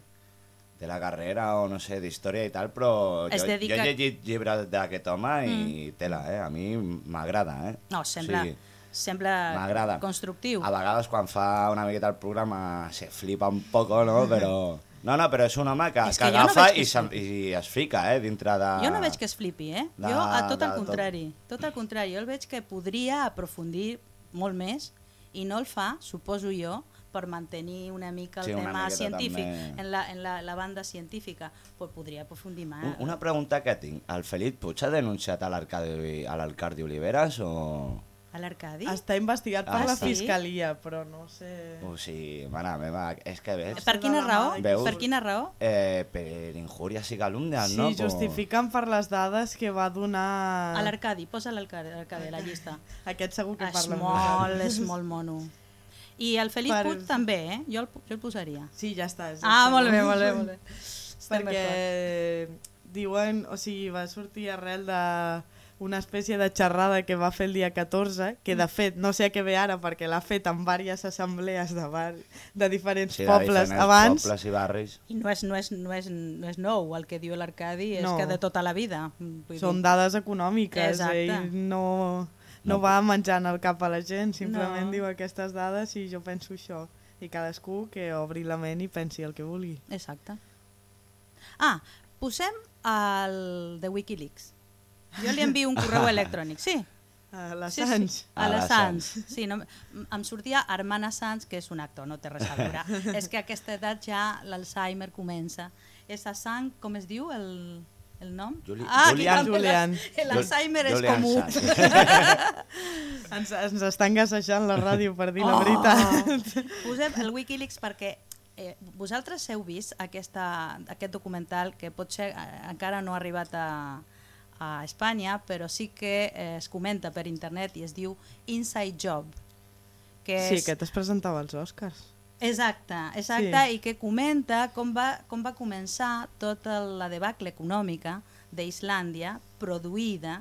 S3: de la carrera o no sé, d'història i tal, però
S4: Es
S3: jo,
S4: dedica-
S3: jo he llegit llibres d'aquest home i tela, eh? A mi m'agrada, eh?
S4: No, sembla,
S3: Sí,
S4: sembla constructiu.
S3: A vegades quan fa una miqueta el programa se flipa un poco, no? Però... No, no, però és un home que,
S4: És
S3: que,
S4: que no
S3: agafa
S4: veig que
S3: i, se'n- i es fica, eh? Dintre de...
S4: Jo no veig que es flipi, eh?
S3: de-
S4: jo, a tot
S3: de
S4: el
S3: tot.
S4: contrari. Tot el contrari. Jo el veig que podria aprofundir molt més i no el fa, suposo jo, per mantenir una mica el
S3: Sí,
S4: tema científic,
S3: també.
S4: en, la, en la, la banda científica, però podria aprofundir més.
S3: Un- Una pregunta que tinc. El Felip Puig ha denunciat a l'Arcadi a l'Arcadi Oliveres o...
S4: A l'Arcadi?
S2: Està investigat per
S3: Ah,
S2: la
S4: sí?
S2: fiscalia, però no sé...
S3: O sigui, mare meva, és que ves...
S4: Per quina raó?
S3: Veus?
S4: Per quina raó?
S3: Eh, per injúries i calúmnies,
S2: Sí,
S3: no?
S2: justifiquen per les dades que va donar...
S4: A l'Arcadi, posa l'Arcadi a la llista.
S2: Aquest segur que
S4: És
S2: parla
S4: molt, és molt mono. I el Felip
S2: Per-
S4: Puig també, eh? Jo el, jo el posaria.
S2: Sí, ja està. Ja
S4: Ah,
S2: està.
S4: molt bé, molt bé, molt bé.
S2: Perquè diuen, o sigui, va sortir arrel de una espècie de xerrada que va fer el dia 14, que de fet no sé a què ve ara perquè l'ha fet en diverses assemblees de, bar, de diferents
S3: Sí, de
S2: pobles
S3: diferents
S2: abans.
S3: pobles i barris.
S4: I no és, no, és, no, és, no és nou, el que diu l'Arcadi és
S2: No.
S4: que de tota la vida. Vull
S2: Són
S4: dir,
S2: dades econòmiques,
S4: Exacte.
S2: ell no, no,
S3: No.
S2: va menjant el cap a la gent, simplement
S4: No.
S2: diu aquestes dades i jo penso això. I cadascú que obri la ment i pensi el que vulgui.
S4: Exacte. Ah, posem el de Wikileaks. Jo li envio un correu electrònic, sí.
S2: A la
S4: Sí,
S2: Sanz.
S4: sí, a
S3: A
S4: la
S3: la
S4: Sans. Sí, no, em sortia Armana Sans, que és un actor, no té res a veure. és que a aquesta edat ja l'Alzheimer comença. És a sang, com es diu el, el nom?
S3: Juli-
S4: també
S2: Julian.
S4: l'Al- L'Alzheimer és comú.
S2: Ens, ens estan gassejant la ràdio per dir la
S4: Oh.
S2: veritat.
S4: Posem el Wikileaks perquè eh, vosaltres heu vist aquesta, aquest documental que potser eh, encara no ha arribat a, a Espanya, però sí que eh, es comenta per internet i es diu Inside Job. Que
S2: Sí,
S4: és,
S2: que t'has presentava als Oscars.
S4: Exacte, exacte,
S2: Sí.
S4: i que comenta com va, com va començar tota la debacle econòmica d'Islàndia produïda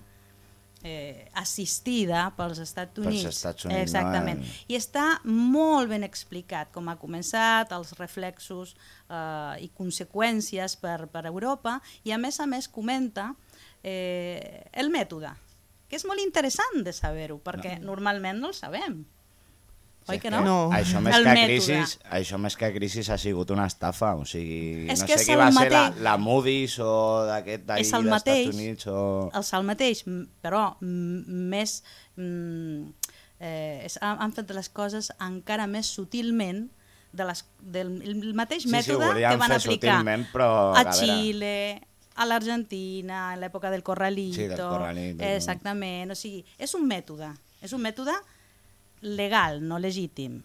S4: eh, assistida pels Estats
S3: Pels
S4: Units.
S3: Estats Units, no?
S4: Exactament.
S3: Eh.
S4: I està molt ben explicat com ha començat, els reflexos eh, i conseqüències per, per Europa, i a més a més comenta eh, el mètode, que és molt interessant de saber-ho, perquè normalment no el sabem. Oi
S3: Sí,
S4: que no?
S2: No.
S3: Això més,
S4: El
S3: que
S4: mètode.
S3: crisis, això més que crisis ha sigut una estafa, o sigui,
S4: És
S3: no
S4: que
S3: sé qui va ser la,
S4: mateix.
S3: la Moody's o d'aquest d'ahir dels
S4: mateix,
S3: Estats Units o...
S4: és el mateix, però més... mm, Eh, és, han han fet les coses encara més sutilment de les, del el mateix
S3: Sí, sí,
S4: mètode
S3: volien
S4: que van aplicar
S3: sutilment, però,
S4: a
S3: a veure.
S4: Xile, a l'Argentina, en l'època del Corralito.
S3: Sí, del Corralito, no?
S4: Exactament, o sigui, és un mètode, és un mètode legal, no legítim,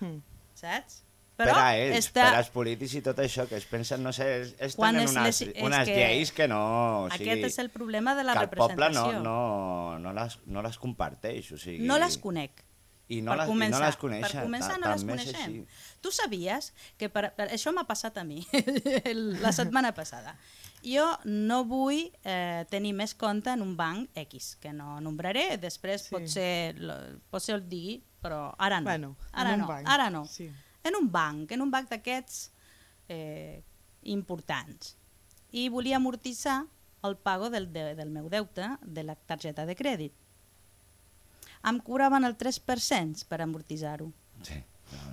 S2: Mm.
S4: saps?
S3: per a ells,
S4: està-
S3: per als polítics i tot això, que es pensen, no sé, ells, ells
S4: Quan
S3: tenen
S4: és
S3: unes,
S4: les-
S3: unes
S4: que
S3: lleis que no... O sigui,
S4: Aquest és el problema de la
S3: que el poble no,
S4: representació.
S3: no, no, les, no les comparteix, o sigui...
S4: No les conec.
S3: I no,
S4: per
S3: les,
S4: començar,
S3: i no les coneixen.
S4: per començar no les coneixem.
S3: així.
S4: Tu sabies que per, per, això m'ha passat a mi la setmana passada. Jo no vull eh, tenir més compte en un banc X, que no nombraré, després
S2: Sí.
S4: potser, lo- potser el digui, però ara no.
S2: Bueno,
S4: ara no,
S2: banc,
S4: ara no.
S2: sí.
S4: En un banc, en un banc d'aquests eh, importants. I volia amortitzar el pago del, de, del meu deute de la targeta de crèdit. Em cobraven el 3% per amortitzar-ho.
S3: Sí,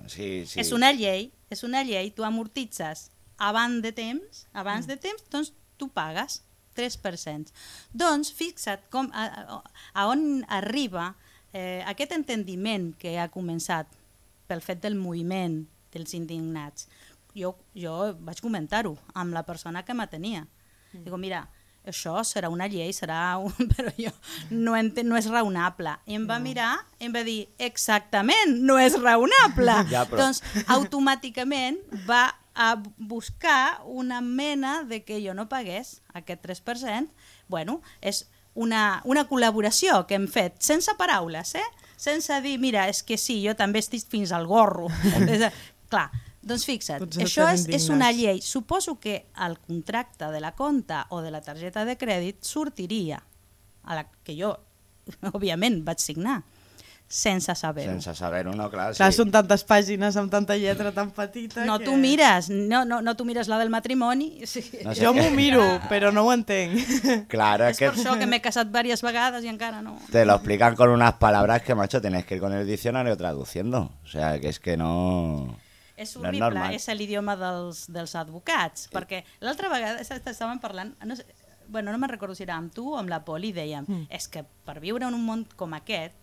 S3: sí, sí.
S4: És una llei, és una llei, tu amortitzes abans de temps, abans de temps, doncs tu pagues 3%. Doncs fixa't com, a, a, a on arriba eh, aquest entendiment que ha començat pel fet del moviment dels indignats. Jo, jo vaig comentar-ho amb la persona que m'atenia. Mm. Digo, mira, això serà una llei, serà un... però jo no, enten, no és raonable. I em va mirar i em va dir, exactament, no és raonable.
S3: Ja, però-
S4: Doncs automàticament va a buscar una mena de que jo no pagués aquest 3%. Bueno, és una, una col·laboració que hem fet, sense paraules, eh? sense dir, mira, és que sí, jo també estic fins al gorro. Clar, doncs fixa't,
S2: Tots
S4: això és, és una llei. Suposo que el contracte de la compta o de la targeta de crèdit sortiria, a la que jo, òbviament, vaig signar, sense saber-ho.
S3: Sense saber-ho, no, clar.
S2: Clar,
S3: sí.
S2: són tantes pàgines amb tanta lletra tan petita
S4: No
S2: que...
S4: tu mires, no, no, no tu mires la del matrimoni. Sí.
S3: No sé
S2: Jo m'ho miro, però no ho entenc.
S3: Claro,
S4: És
S3: es que
S4: per això que m'he casat diverses vegades i encara no.
S3: te lo explican con unas palabras que, macho, tenés que ir con el diccionario traduciendo. O sea, que es que no...
S4: És
S3: No és
S4: horrible, és l'idioma dels, dels advocats, perquè l'altra vegada est- estàvem parlant, no sé, bueno, no me'n recordo si era amb tu o amb la Poli, dèiem, mm. és que per viure en un món com aquest,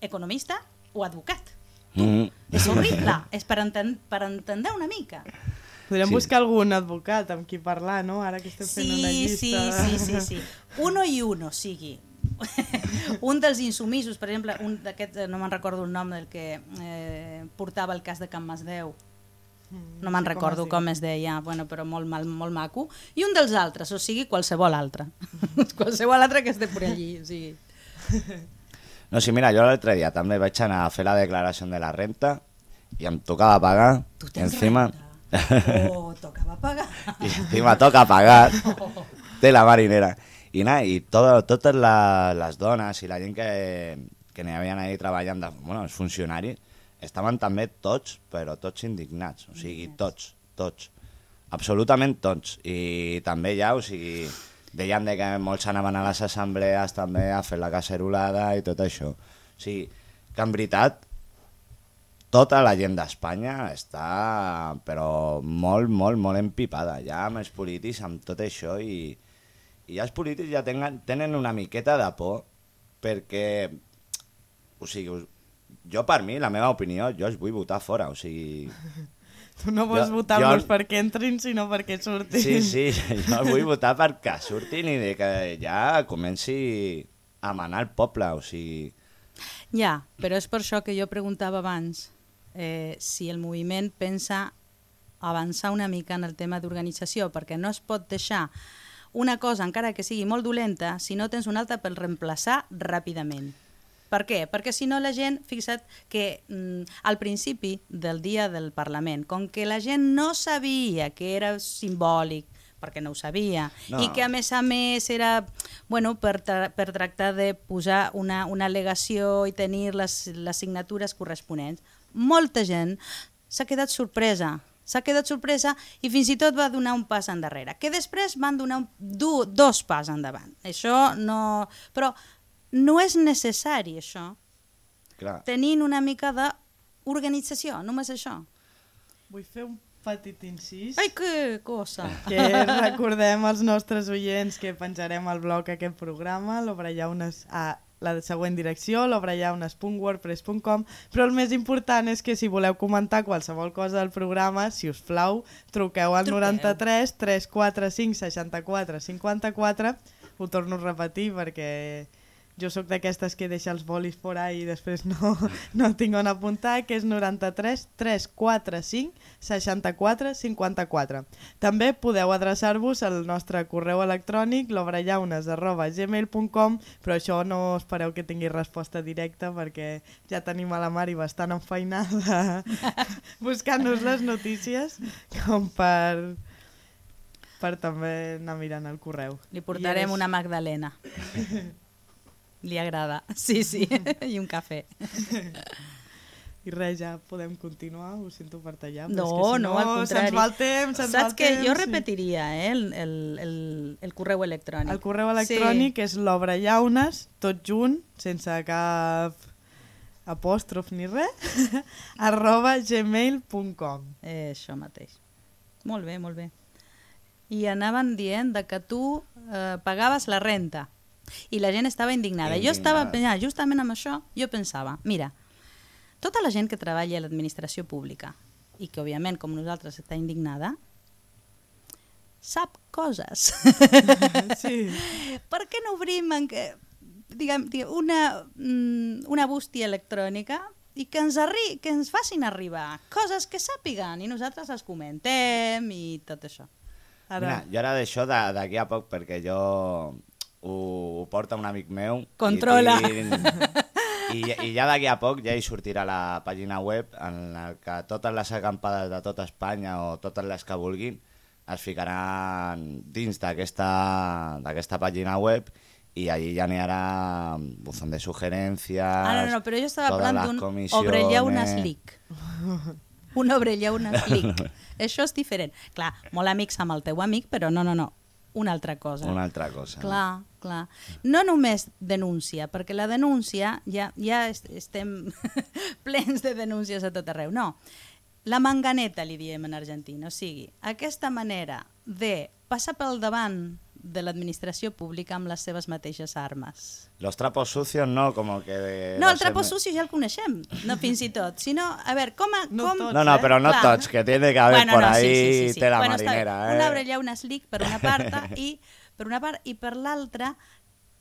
S4: economista o advocat.
S3: Mm.
S4: És horrible, és per, enten per entendre una mica.
S2: Podríem
S3: Sí.
S2: buscar algun advocat amb qui parlar, no? Ara que estem fent una
S4: Sí, sí,
S2: llista.
S4: sí, sí, sí. Uno i uno, sigui. un dels insumisos, per exemple, un d'aquests, eh, no me'n recordo el nom del que eh, portava el cas de Can Masdeu, no me'n
S2: com
S4: recordo
S2: es diu.
S4: com es deia, bueno, però molt, mal, molt maco, i un dels altres, o sigui, qualsevol altre. qualsevol altre que esté per allí, o sigui.
S3: No, sí, mira, jo l'altre dia també vaig anar a fer la declaració de la renta i em tocava pagar.
S4: Tu
S3: i
S4: tens
S3: encima...
S4: renta? Oh, tocava pagar.
S3: y encima toca pagar de la marinera. I nada, i todo, totes la, les dones i la gent que, que n'hi havia ahí treballant, de, bueno, els funcionaris, estaven també tots, però tots indignats, o sigui, tots, tots, absolutament tots. I també ja, o sigui, deien de que molts anaven a les assemblees també a fer la cacerolada i tot això. O sigui, que en veritat tota la gent d'Espanya està però molt, molt, molt empipada ja amb els polítics, amb tot això i, i els polítics ja tenen, tenen una miqueta de por perquè o sigui, jo per mi, la meva opinió, jo els vull votar fora, o sigui...
S2: Tu no vols votar-los
S3: jo-
S2: perquè entrin, sinó perquè surtin.
S3: Sí, sí, jo vull votar perquè surtin i de que ja comenci a manar el poble, o sigui...
S4: Ja, però és per això que jo preguntava abans eh, si el moviment pensa avançar una mica en el tema d'organització, perquè no es pot deixar una cosa, encara que sigui molt dolenta, si no tens una altra per reemplaçar ràpidament. Per què? Perquè si no la gent, fixa't que mm, al principi del dia del Parlament, com que la gent no sabia que era simbòlic, perquè no ho sabia,
S3: No.
S4: i que a més a més era bueno, per, tra per tractar de posar una, una al·legació i tenir les, les signatures corresponents. Molta gent s'ha quedat sorpresa, s'ha quedat sorpresa i fins i tot va donar un pas endarrere, que després van donar un, du, dos pas endavant. Això no... Però no és necessari, això,
S3: Clar.
S4: tenint una mica d'organització, només això.
S2: Vull fer un petit incís.
S4: Ai, que cosa!
S2: que recordem als nostres oients que penjarem al blog aquest programa, l'obrellaunes a la següent direcció, l'obrellaunes.wordpress.com, però el més important és que si voleu comentar qualsevol cosa del programa, si us plau, truqueu al
S4: Truqueu.
S2: 93 345 64 54, ho torno a repetir perquè jo sóc d'aquestes que deixa els bolis fora i després no, no tinc on apuntar, que és 93 345 64 54. També podeu adreçar-vos al nostre correu electrònic lobrellaunes arroba gmail.com però això no espereu que tingui resposta directa perquè ja tenim a la Mari bastant enfeinada buscant-nos les notícies com per per també anar mirant el correu.
S4: Li portarem
S2: és-
S4: una Magdalena. Li agrada. Sí, sí. I un cafè.
S2: I res, ja podem continuar, ho sento per tallar. però
S4: No,
S2: és que si
S4: no, al contrari.
S2: Se'ns va el temps, se'ns va
S4: Saps
S2: el
S4: que
S2: temps.
S4: jo repetiria eh, el, el, el, el correu electrònic.
S2: El correu electrònic sí. és l'obrellaunes, tot junt, sense cap apòstrof ni res, arroba gmail.com.
S4: Eh, això mateix. Molt bé, molt bé. I anaven dient de que tu eh, pagaves la renta i la gent estava indignada. Jo estava
S3: Indignada.
S4: ja, justament amb això, jo pensava, mira, tota la gent que treballa a l'administració pública i que, òbviament, com nosaltres, està indignada, sap coses.
S2: Sí.
S4: per què no obrim en que, diguem, diguem, una, mm, una bústia electrònica i que ens, arri que ens facin arribar coses que sàpiguen i nosaltres les comentem i tot això.
S2: Ara,
S3: Mira, jo ara d'això de- d'aquí a poc, perquè jo ho, ho porta un amic meu. i
S4: Controla.
S3: tinc- I, I ja d'aquí a poc ja hi sortirà la pàgina web en la que totes les acampades de tota Espanya o totes les que vulguin es ficaran dins d'aquesta pàgina web i allí ja n'hi haurà buzón de sugerencias.
S4: Ah, no, no, però jo estava
S3: todas
S4: parlant
S3: las
S4: d'un
S3: comisiones.
S4: obrellaunes leak. Un obrellaunes leak. Això és diferent. Clar, molt amics amb el teu amic, però no, no, no, una altra cosa.
S3: Una altra cosa.
S4: Clar, clar. No només denúncia, perquè la denúncia, ja, ja est- estem plens de denúncies a tot arreu, no. La manganeta, li diem en Argentina, o sigui, aquesta manera de passar pel davant de l'administració pública amb les seves mateixes armes.
S3: Los trapos sucios no, como que... de
S4: No, el trapo sucio ja el coneixem, no fins i tot, sinó, a veure, com... A,
S2: No
S4: com...
S2: tots,
S3: No, no,
S2: eh?
S3: pero no
S4: Clar.
S3: tots, que tiene que haber por
S4: no,
S3: ahí tela
S4: bueno, està bé.
S3: marinera,
S4: Una
S3: eh?
S4: orella, una slick per una part i per una part i per l'altra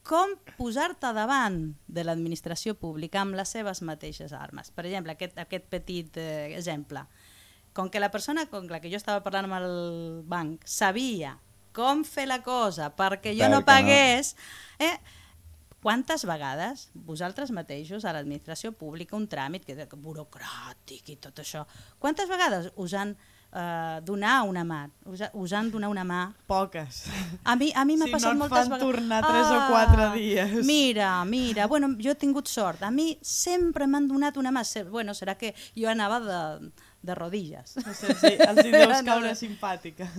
S4: com posar-te davant de l'administració pública amb les seves mateixes armes. Per exemple, aquest, aquest petit eh, exemple. Com que la persona con la que jo estava parlant amb el banc sabia com fer la cosa perquè jo no
S3: Perquè no.
S4: pagués, eh, quantes vegades vosaltres mateixos a l'administració pública un tràmit que, que burocràtic i tot això, quantes vegades us han eh, donar una mà, us, ha- us han donar una mà
S2: Poques.
S4: a mi, a mi m'ha
S2: Si
S4: passat
S2: no et
S4: moltes
S2: fan
S4: vegades.
S2: tornar tres o quatre dies.
S4: Mira, mira, bueno, jo he tingut sort. A mi sempre m'han donat una mà. Bueno, serà que jo anava de, de rodilles.
S2: No sé si els hi deus
S4: No,
S2: caure
S4: no.
S2: simpàtica.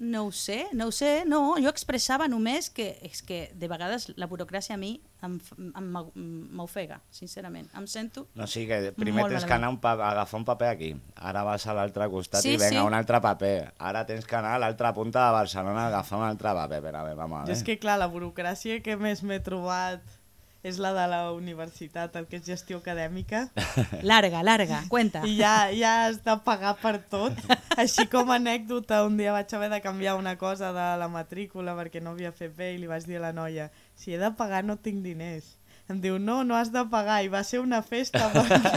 S4: No ho sé, no ho sé, no, jo expressava només que és que de vegades la burocràcia a mi m'ofega, sincerament. Em sento...
S3: No, sí, que primer
S4: Molt
S3: tens que anar un pa agafar un paper aquí, ara vas a l'altre costat
S4: Sí,
S3: i venga
S4: sí.
S3: un altre paper, ara tens que anar a l'altra punta de Barcelona a agafar un altre paper, però a veure, vamos a
S2: Jo és que, clar, la burocràcia que més m'he trobat és la de la universitat, el que és gestió acadèmica,
S4: Larga, larga, cuenta.
S2: i ja, ja has de pagar per tot. Així com anècdota, un dia vaig haver de canviar una cosa de la matrícula perquè no havia fet bé i li vaig dir a la noia, si he de pagar no tinc diners. Em diu, no, no has de pagar, i va ser una festa perquè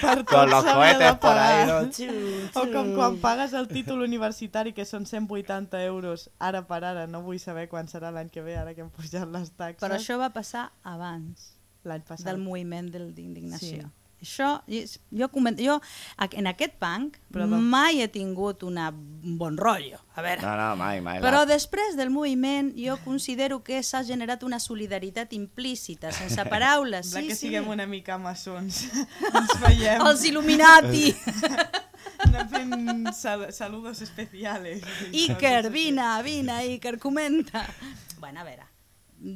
S2: per tot s'havia de
S3: cohetes por ahí,
S2: pagar.
S3: ¿no? Chiu,
S2: O com quan pagues el títol universitari, que són 180 euros, ara per ara, no vull saber quan serà l'any que ve, ara que hem pujat les taxes.
S4: Però això va passar abans.
S2: L'any passat.
S4: del moviment del- d'indignació.
S2: Sí.
S4: Això, jo, coment, jo en aquest banc
S2: Però va-
S4: mai he tingut una, un bon rotllo. A veure,
S3: No, no, mai, mai.
S4: però
S3: la...
S4: després del moviment jo considero que s'ha generat una solidaritat implícita, sense paraules. Sí,
S2: que
S4: sí.
S2: siguem una mica maçons. Ens veiem.
S4: Els Illuminati!
S2: Anem fent sal saludos especiales.
S4: Iker, vine, vine, Iker, comenta. Bueno, a veure,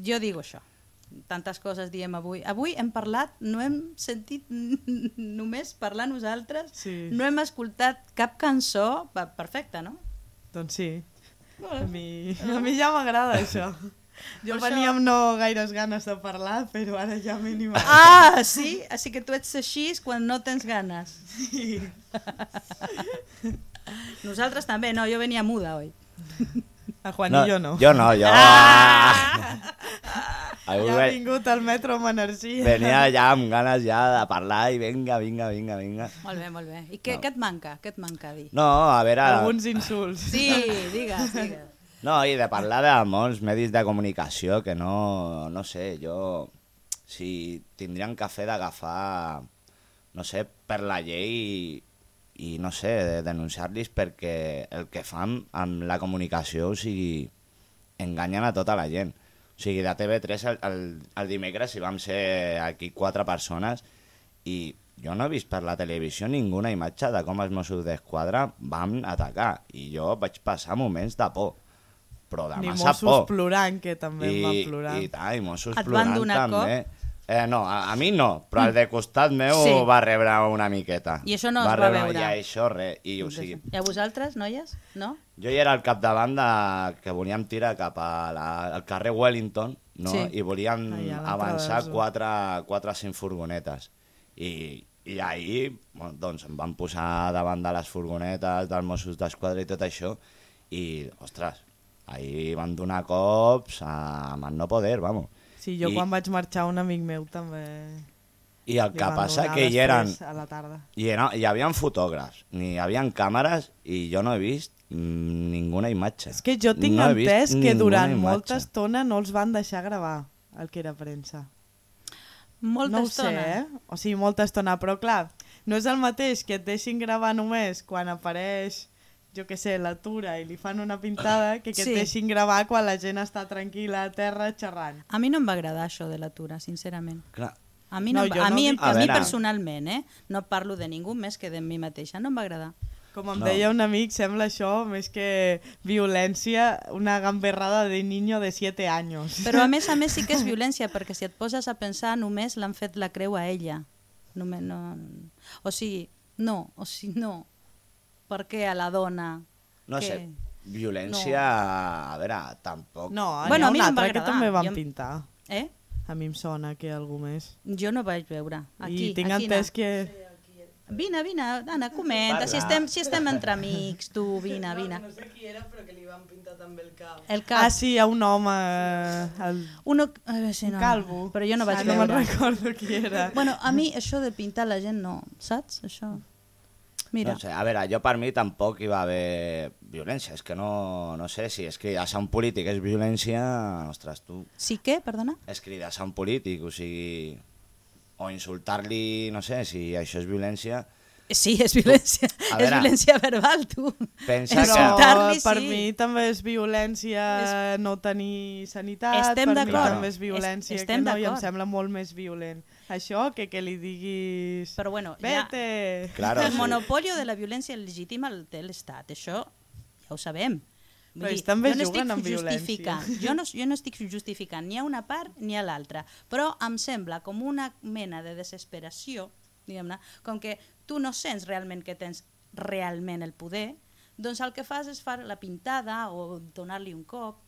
S4: jo digo això. Tantes coses diem avui. Avui hem parlat, no hem sentit només parlar nosaltres,
S2: Sí.
S4: no hem escoltat cap cançó, per- perfecte, no?
S2: Doncs sí. A mi, a mi ja m'agrada això. Jo
S4: Per
S2: venia
S4: això-
S2: amb no gaires ganes de parlar, però ara ja m'he animat.
S4: Ah, sí? Així que tu ets així quan no tens ganes.
S2: Sí.
S4: Nosaltres també, no, jo venia muda, oi?
S2: A Juanillo no.
S3: Jo no, jo...
S4: Ah!
S3: Avui
S2: Ja ha vingut al metro amb energia.
S3: Venia ja amb ganes ja de parlar i vinga, vinga, vinga, vinga.
S4: Molt bé, molt bé. I què,
S3: No.
S4: què et manca? Què et manca dir?
S3: No, a veure...
S2: Alguns insults.
S4: Sí, digues, digues.
S3: No, i de parlar de molts medis de comunicació que no, no sé, jo... Si tindrien que fer d'agafar, no sé, per la llei i, i no sé, de denunciar-los perquè el que fan amb la comunicació, o sigui, enganyen a tota la gent. O sigui, de TV3 el, el, el dimecres hi vam ser aquí quatre persones i jo no he vist per la televisió ninguna imatge de com els Mossos d'Esquadra van atacar i jo vaig passar moments de por però de
S2: Ni
S3: massa
S2: Mossos
S3: por
S2: plorant, que també em van
S3: i,
S2: plorar.
S3: i, tant, i Mossos
S4: Et
S3: plorant també Eh, no, a, a mi no, però el de costat meu
S4: Sí.
S3: va rebre una miqueta.
S4: I això no es va
S3: rebre,
S4: veure.
S3: I això res, i o sigui,
S4: I a vosaltres, noies? No?
S3: Jo hi era al capdavant de, que volíem tirar cap a la, al carrer Wellington no?
S4: Sí.
S3: i volíem
S2: Allà
S3: avançar quatre, quatre cinc furgonetes. I, i ahir bueno, doncs, em van posar davant de les furgonetes dels Mossos d'Esquadra i tot això i, ostres, ahir van donar cops a, a no poder, vamos.
S2: Sí, jo
S3: I-
S2: quan vaig marxar un amic meu també
S3: I el que passa que hi eren...
S2: a la tarda.
S3: Hi, no, hi havia fotògrafs, ni hi havia càmeres i jo no he vist mm, ninguna imatge.
S2: És que jo tinc
S3: no
S2: entès que durant
S3: imatge.
S2: molta estona no els van deixar gravar el que era premsa.
S4: Molta
S2: no
S4: estona.
S2: sé, eh? O sigui, molta estona, però clar, no és el mateix que et deixin gravar només quan apareix, jo que sé, l'atura i li fan una pintada, que que
S4: Sí.
S2: et deixin gravar quan la gent està tranquil·la a terra xerrant.
S4: A mi no em va agradar això de l'atura, sincerament.
S3: Clar,
S4: A mi,
S2: No,
S4: no, a
S2: no
S4: mi,
S2: dic-
S4: a
S3: A
S4: mi personalment, eh? no parlo de ningú més que de mi mateixa, no em va agradar.
S2: Com em
S3: No.
S2: deia un amic, sembla això més que violència, una gamberrada de niño de 7 anys.
S4: Però a més a més sí que és violència, perquè si et poses a pensar només l'han fet la creu a ella. Només, no, o sigui, no, o sigui, no. Per què a la dona?
S3: no
S4: que...
S3: sé, violència, a veure, tampoc...
S2: No,
S4: Bueno, a mi no em va
S2: altre que
S4: agradar.
S2: també van
S4: Jo
S2: pintar.
S4: Eh?
S2: A mi em sona que algú més.
S4: Jo no vaig veure. Aquí,
S2: I tinc
S4: aquí
S2: entès
S4: no.
S2: que...
S4: Vine, vine, Anna, comenta. Si estem, si estem entre amics, tu, vine, vine.
S2: sé qui era, però que li van pintar també el cap.
S4: El cap.
S2: Ah, sí, ha un home... eh, El...
S4: Uno, eh, sí,
S2: Un
S4: no,
S2: calvo.
S4: Però jo no vaig
S2: ah, no me'n
S4: veure.
S2: recordo qui era.
S4: Bueno, a mi això de pintar la gent no, saps? Això... Mira,
S3: No sé, a veure, jo per mi tampoc hi va haver violència, és que no, no sé, si és cridar a un polític és violència, ostres, tu,
S4: sí que, perdona?
S3: és cridar a un polític, o sigui, o insultar-li, no sé, si això és violència,
S4: Sí, és violència,
S3: A
S4: és
S3: veure.
S4: violència verbal, tu.
S3: Pensa
S2: Però
S3: que-
S4: Insultar-li,
S2: per
S4: sí.
S2: mi també és violència no tenir sanitat,
S4: Estem
S2: per mi
S4: d'acord.
S2: també és violència,
S4: Es- estem
S2: que no, i em sembla molt més violent. Això que que li diguis...
S4: Però bueno, ja-
S2: Vete!
S3: Claro,
S4: el
S3: sí.
S4: monopolio de la violència legítima el té l'Estat, això ja ho sabem. Vull
S2: Però
S4: dir,
S2: ells també
S4: jo no
S2: juguen
S4: estic
S2: amb violència.
S4: justificant, jo no, jo no estic justificant ni a una part ni a l'altra, però em sembla com una mena de desesperació, diguem-ne, com que tu no sents realment que tens realment el poder, doncs el que fas és fer la pintada o donar-li un cop.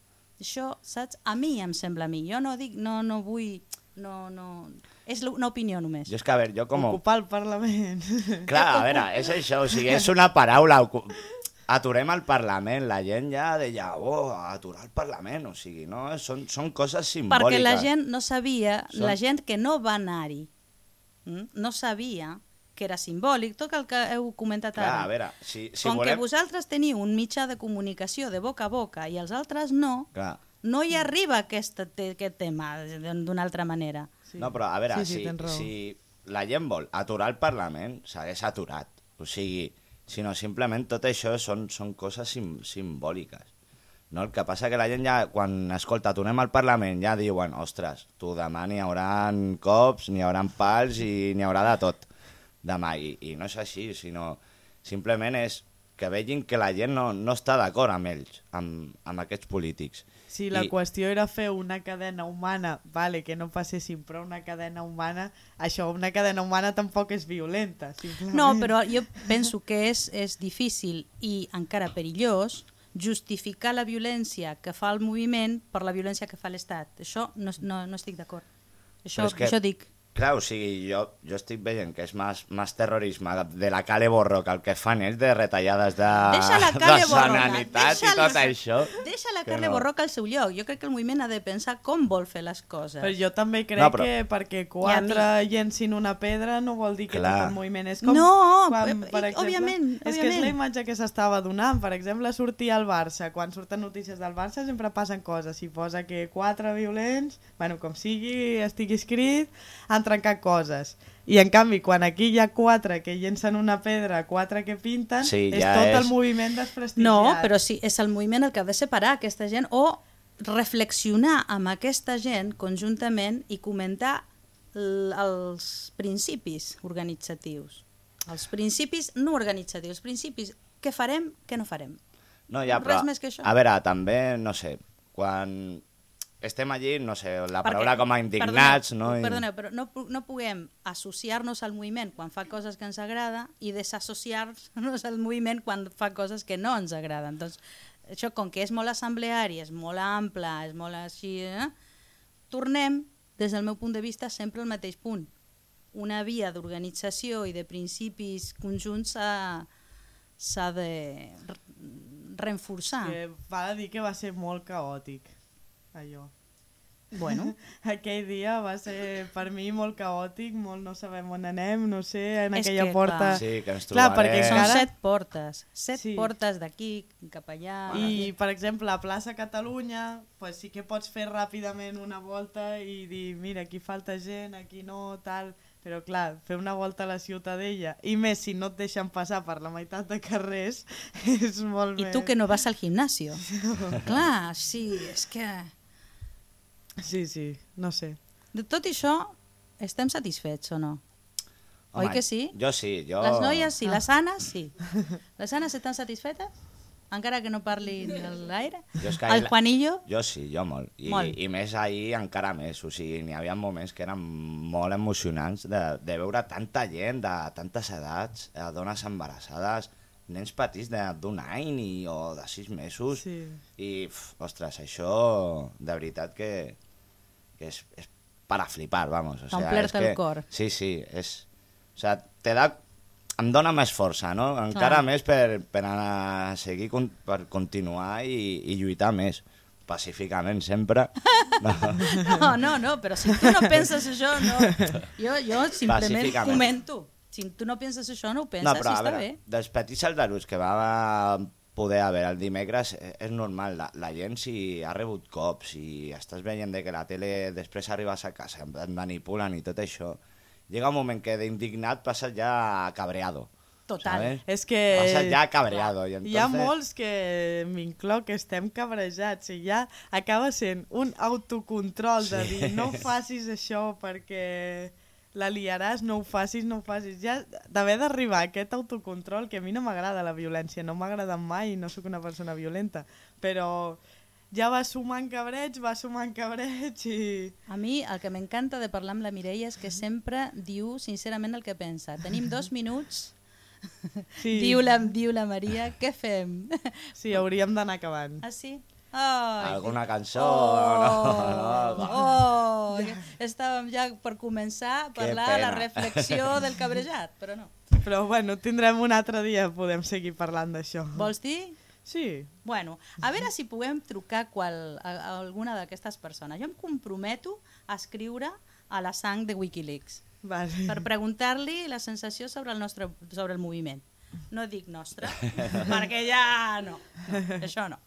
S4: Això, saps? A mi em sembla a mi. Jo no dic, no, no vull... No, no... És una opinió només.
S3: jo és que, a veure, jo com...
S2: Ocupar el Parlament.
S3: Clar, a veure, és això, o sigui, és una paraula... Aturem el Parlament, la gent ja deia, oh, aturar el Parlament, o sigui, no, són, són coses simbòliques.
S4: Perquè la gent no sabia,
S3: Són-
S4: la gent que no va anar-hi, mm, no sabia que era simbòlic, tot el que heu comentat
S3: Clar,
S4: ara.
S3: a veure, si, si
S4: Com
S3: volem...
S4: que vosaltres teniu un mitjà de comunicació de boca a boca i els altres no,
S3: Clar,
S4: no hi arriba aquesta, te- aquest tema d'una altra manera.
S2: Sí.
S3: No, però a veure,
S2: sí, sí,
S3: si, si la gent vol aturar el Parlament, s'hagués aturat. O sigui, sinó simplement tot això són, són coses sim, simbòliques. No? El que passa que la gent ja, quan escolta, aturem al Parlament, ja diuen, ostres, tu demà n'hi haurà cops, n'hi haurà pals i n'hi haurà de tot demà. I, I no és així, sinó simplement és que vegin que la gent no, no està d'acord amb ells, amb, amb aquests polítics.
S2: Si la
S3: I-
S2: qüestió era fer una cadena humana, vale, que no passessin, però una cadena humana, això, una cadena humana tampoc és violenta, simplement.
S4: No, però jo penso que és, és difícil i encara perillós justificar la violència que fa el moviment per la violència que fa l'Estat. Això no, no, no estic d'acord. Això,
S3: que-
S4: això dic.
S3: Clar, o sigui, jo, jo estic veient que és més, més terrorisme de la Cale Borro que el que fan ells de retallades de,
S4: Deixa la
S3: de
S4: Borroca.
S3: sananitat i tot això.
S4: Deixa la
S3: que
S4: Carle
S3: no.
S4: Borroca al seu lloc. Jo crec que el moviment ha de pensar com vol fer les coses.
S2: Però jo també crec
S3: No, però-
S2: que perquè quatre llencin una pedra no vol dir que
S3: Clar.
S2: tot el moviment és com...
S4: No,
S2: quan,
S4: eh,
S2: per exemple,
S4: òbviament,
S2: És que és la imatge que s'estava donant. Per exemple, sortir al Barça. Quan surten notícies del Barça sempre passen coses. Si posa que quatre violents, bueno, com sigui, estigui escrit, han trencat coses. I en canvi, quan aquí hi ha quatre que llencen una pedra, quatre que pinten,
S3: Sí,
S2: és
S3: ja
S2: tot
S3: és-
S2: el moviment desprestigiat.
S4: No, però sí, és el moviment el que ha de separar aquesta gent o reflexionar amb aquesta gent conjuntament i comentar els principis organitzatius. Els principis no organitzatius, els principis què farem, què no farem.
S3: No, ja,
S4: Res
S3: però,
S4: més que això.
S3: A veure, també, no sé, quan estem allí, no sé, la paraula com a indignats,
S4: perdoneu,
S3: no? I-
S4: Perdoneu, però no, no puguem associar-nos al moviment quan fa coses que ens agrada i desassociar-nos al moviment quan fa coses que no ens agraden. Doncs això, com que és molt assembleari, és molt ample, és molt així... Eh? Tornem, des del meu punt de vista, sempre al mateix punt. Una via d'organització i de principis conjunts s'ha s'ha de re- reforçar.
S2: Que va a dir que va ser molt caòtic, allò.
S4: Bueno,
S2: Aquell dia va ser per mi molt caòtic, molt no sabem on anem, no sé, en
S4: És
S2: aquella
S4: que,
S2: porta...
S4: clar.
S3: Sí, que ens
S2: Clar,
S3: trobarem.
S2: perquè
S4: són
S2: encara-
S4: set portes. Set
S2: Sí.
S4: portes d'aquí cap allà.
S2: I, per exemple, a plaça Catalunya, pues sí que pots fer ràpidament una volta i dir, mira, aquí falta gent, aquí no, tal... Però, clar, fer una volta a la Ciutadella, i més si no et deixen passar per la meitat de carrers, és molt
S4: I
S2: més...
S4: tu que no vas al gimnasio. Clar, sí, és que...
S2: Sí, sí, no sé.
S4: De tot això, estem satisfets o no? Oi que sí?
S3: Jo sí, jo...
S4: Les noies sí,
S2: Ah.
S4: les Anes sí. Les Anes estan satisfetes? Encara que no parlin a l'aire? El Juanillo?
S3: Jo sí, jo molt. I,
S4: Molt.
S3: I més ahir encara més. O sigui, n'hi havia moments que eren molt emocionants de, de veure tanta gent de tantes edats, eh, dones embarassades, nens petits de- d'un any i, o de sis mesos.
S2: Sí.
S3: I, pf, ostres, això de veritat que, que és, és para flipar, vamos. O sea, és
S4: el
S3: que,
S4: cor.
S3: Sí, sí, és... O sea, te da em dona més força, no? Encara
S4: Clar.
S3: més per, per anar a seguir, con- per continuar i, i lluitar més pacíficament sempre. No.
S4: No, no, no, però si tu no penses això, no. Jo, jo simplement comento. Si tu no penses això, no ho penses,
S3: no, però
S4: i
S3: a
S4: està
S3: veure,
S4: bé.
S3: dels petits aldarulls que va poder haver el dimecres eh, és normal, la, la gent si ha rebut cops, si estàs veient de que la tele després arribes a casa, et manipulen i tot això, llega un moment que d'indignat passes ja a cabreado.
S4: Total.
S3: ¿sabes?
S2: És que...
S3: Passes ja cabreado. I entonces...
S2: Hi ha molts que m'incloc que estem cabrejats i ja acaba sent un autocontrol de dir no facis això perquè la liaràs, no ho facis, no ho facis. Ja d'haver d'arribar a aquest autocontrol que a mi no m'agrada la violència, no m'ha agradat mai no sóc una persona violenta, però ja va sumant cabreig, va sumant cabreig i...
S4: A mi el que m'encanta de parlar amb la Mireia és que sempre diu sincerament el que pensa. Tenim dos minuts,
S2: Sí,
S4: diu, la, diu la Maria, què fem?
S2: sí hauríem d'anar acabant.
S4: Ah, sí? Ai,
S3: Alguna cançó?
S4: Oh,
S3: No, no.
S4: oh, estàvem ja per començar a parlar de la reflexió del cabrejat, però no.
S2: Però bueno, tindrem un altre dia, podem seguir parlant d'això.
S4: Vols dir?
S2: Sí,
S4: Bueno, a veure si puguem trucar qual, a, a alguna d'aquestes persones. Jo em comprometo a escriure a la sang de Wikileaks
S2: vale.
S4: per preguntar-li la sensació sobre el, nostre, sobre el moviment. No dic nostre, perquè ja no, no, això no.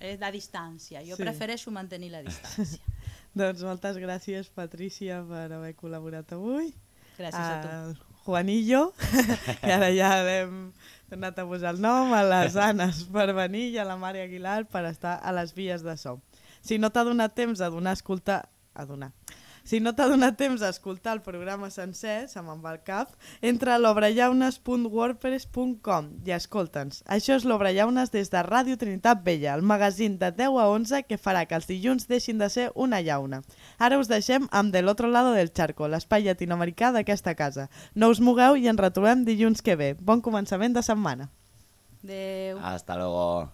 S4: És la distància. Jo
S2: Sí.
S4: prefereixo mantenir la distància.
S2: Doncs moltes gràcies, Patrícia, per haver col·laborat avui.
S4: Gràcies a tu.
S2: Al Juanillo, que ara ja l'hem tornat a posar el nom, a les Anes per venir i a la Mari Aguilar per estar a les vies de so. Si no t'ha donat temps a donar a escoltar... A donar. Si no t'ha donat temps a escoltar el programa sencer, se me'n va el cap, entra a l'obrellaunes.wordpress.com i escolta'ns. Això és l'Obrellaunes des de Ràdio Trinitat Vella, el magazín de 10 a 11 que farà que els dilluns deixin de ser una llauna. Ara us deixem amb De l'Otro Lado del Charco, l'espai llatinoamericà d'aquesta casa. No us mogueu i ens retrobem dilluns que ve. Bon començament de setmana.
S4: Adéu.
S3: Hasta luego.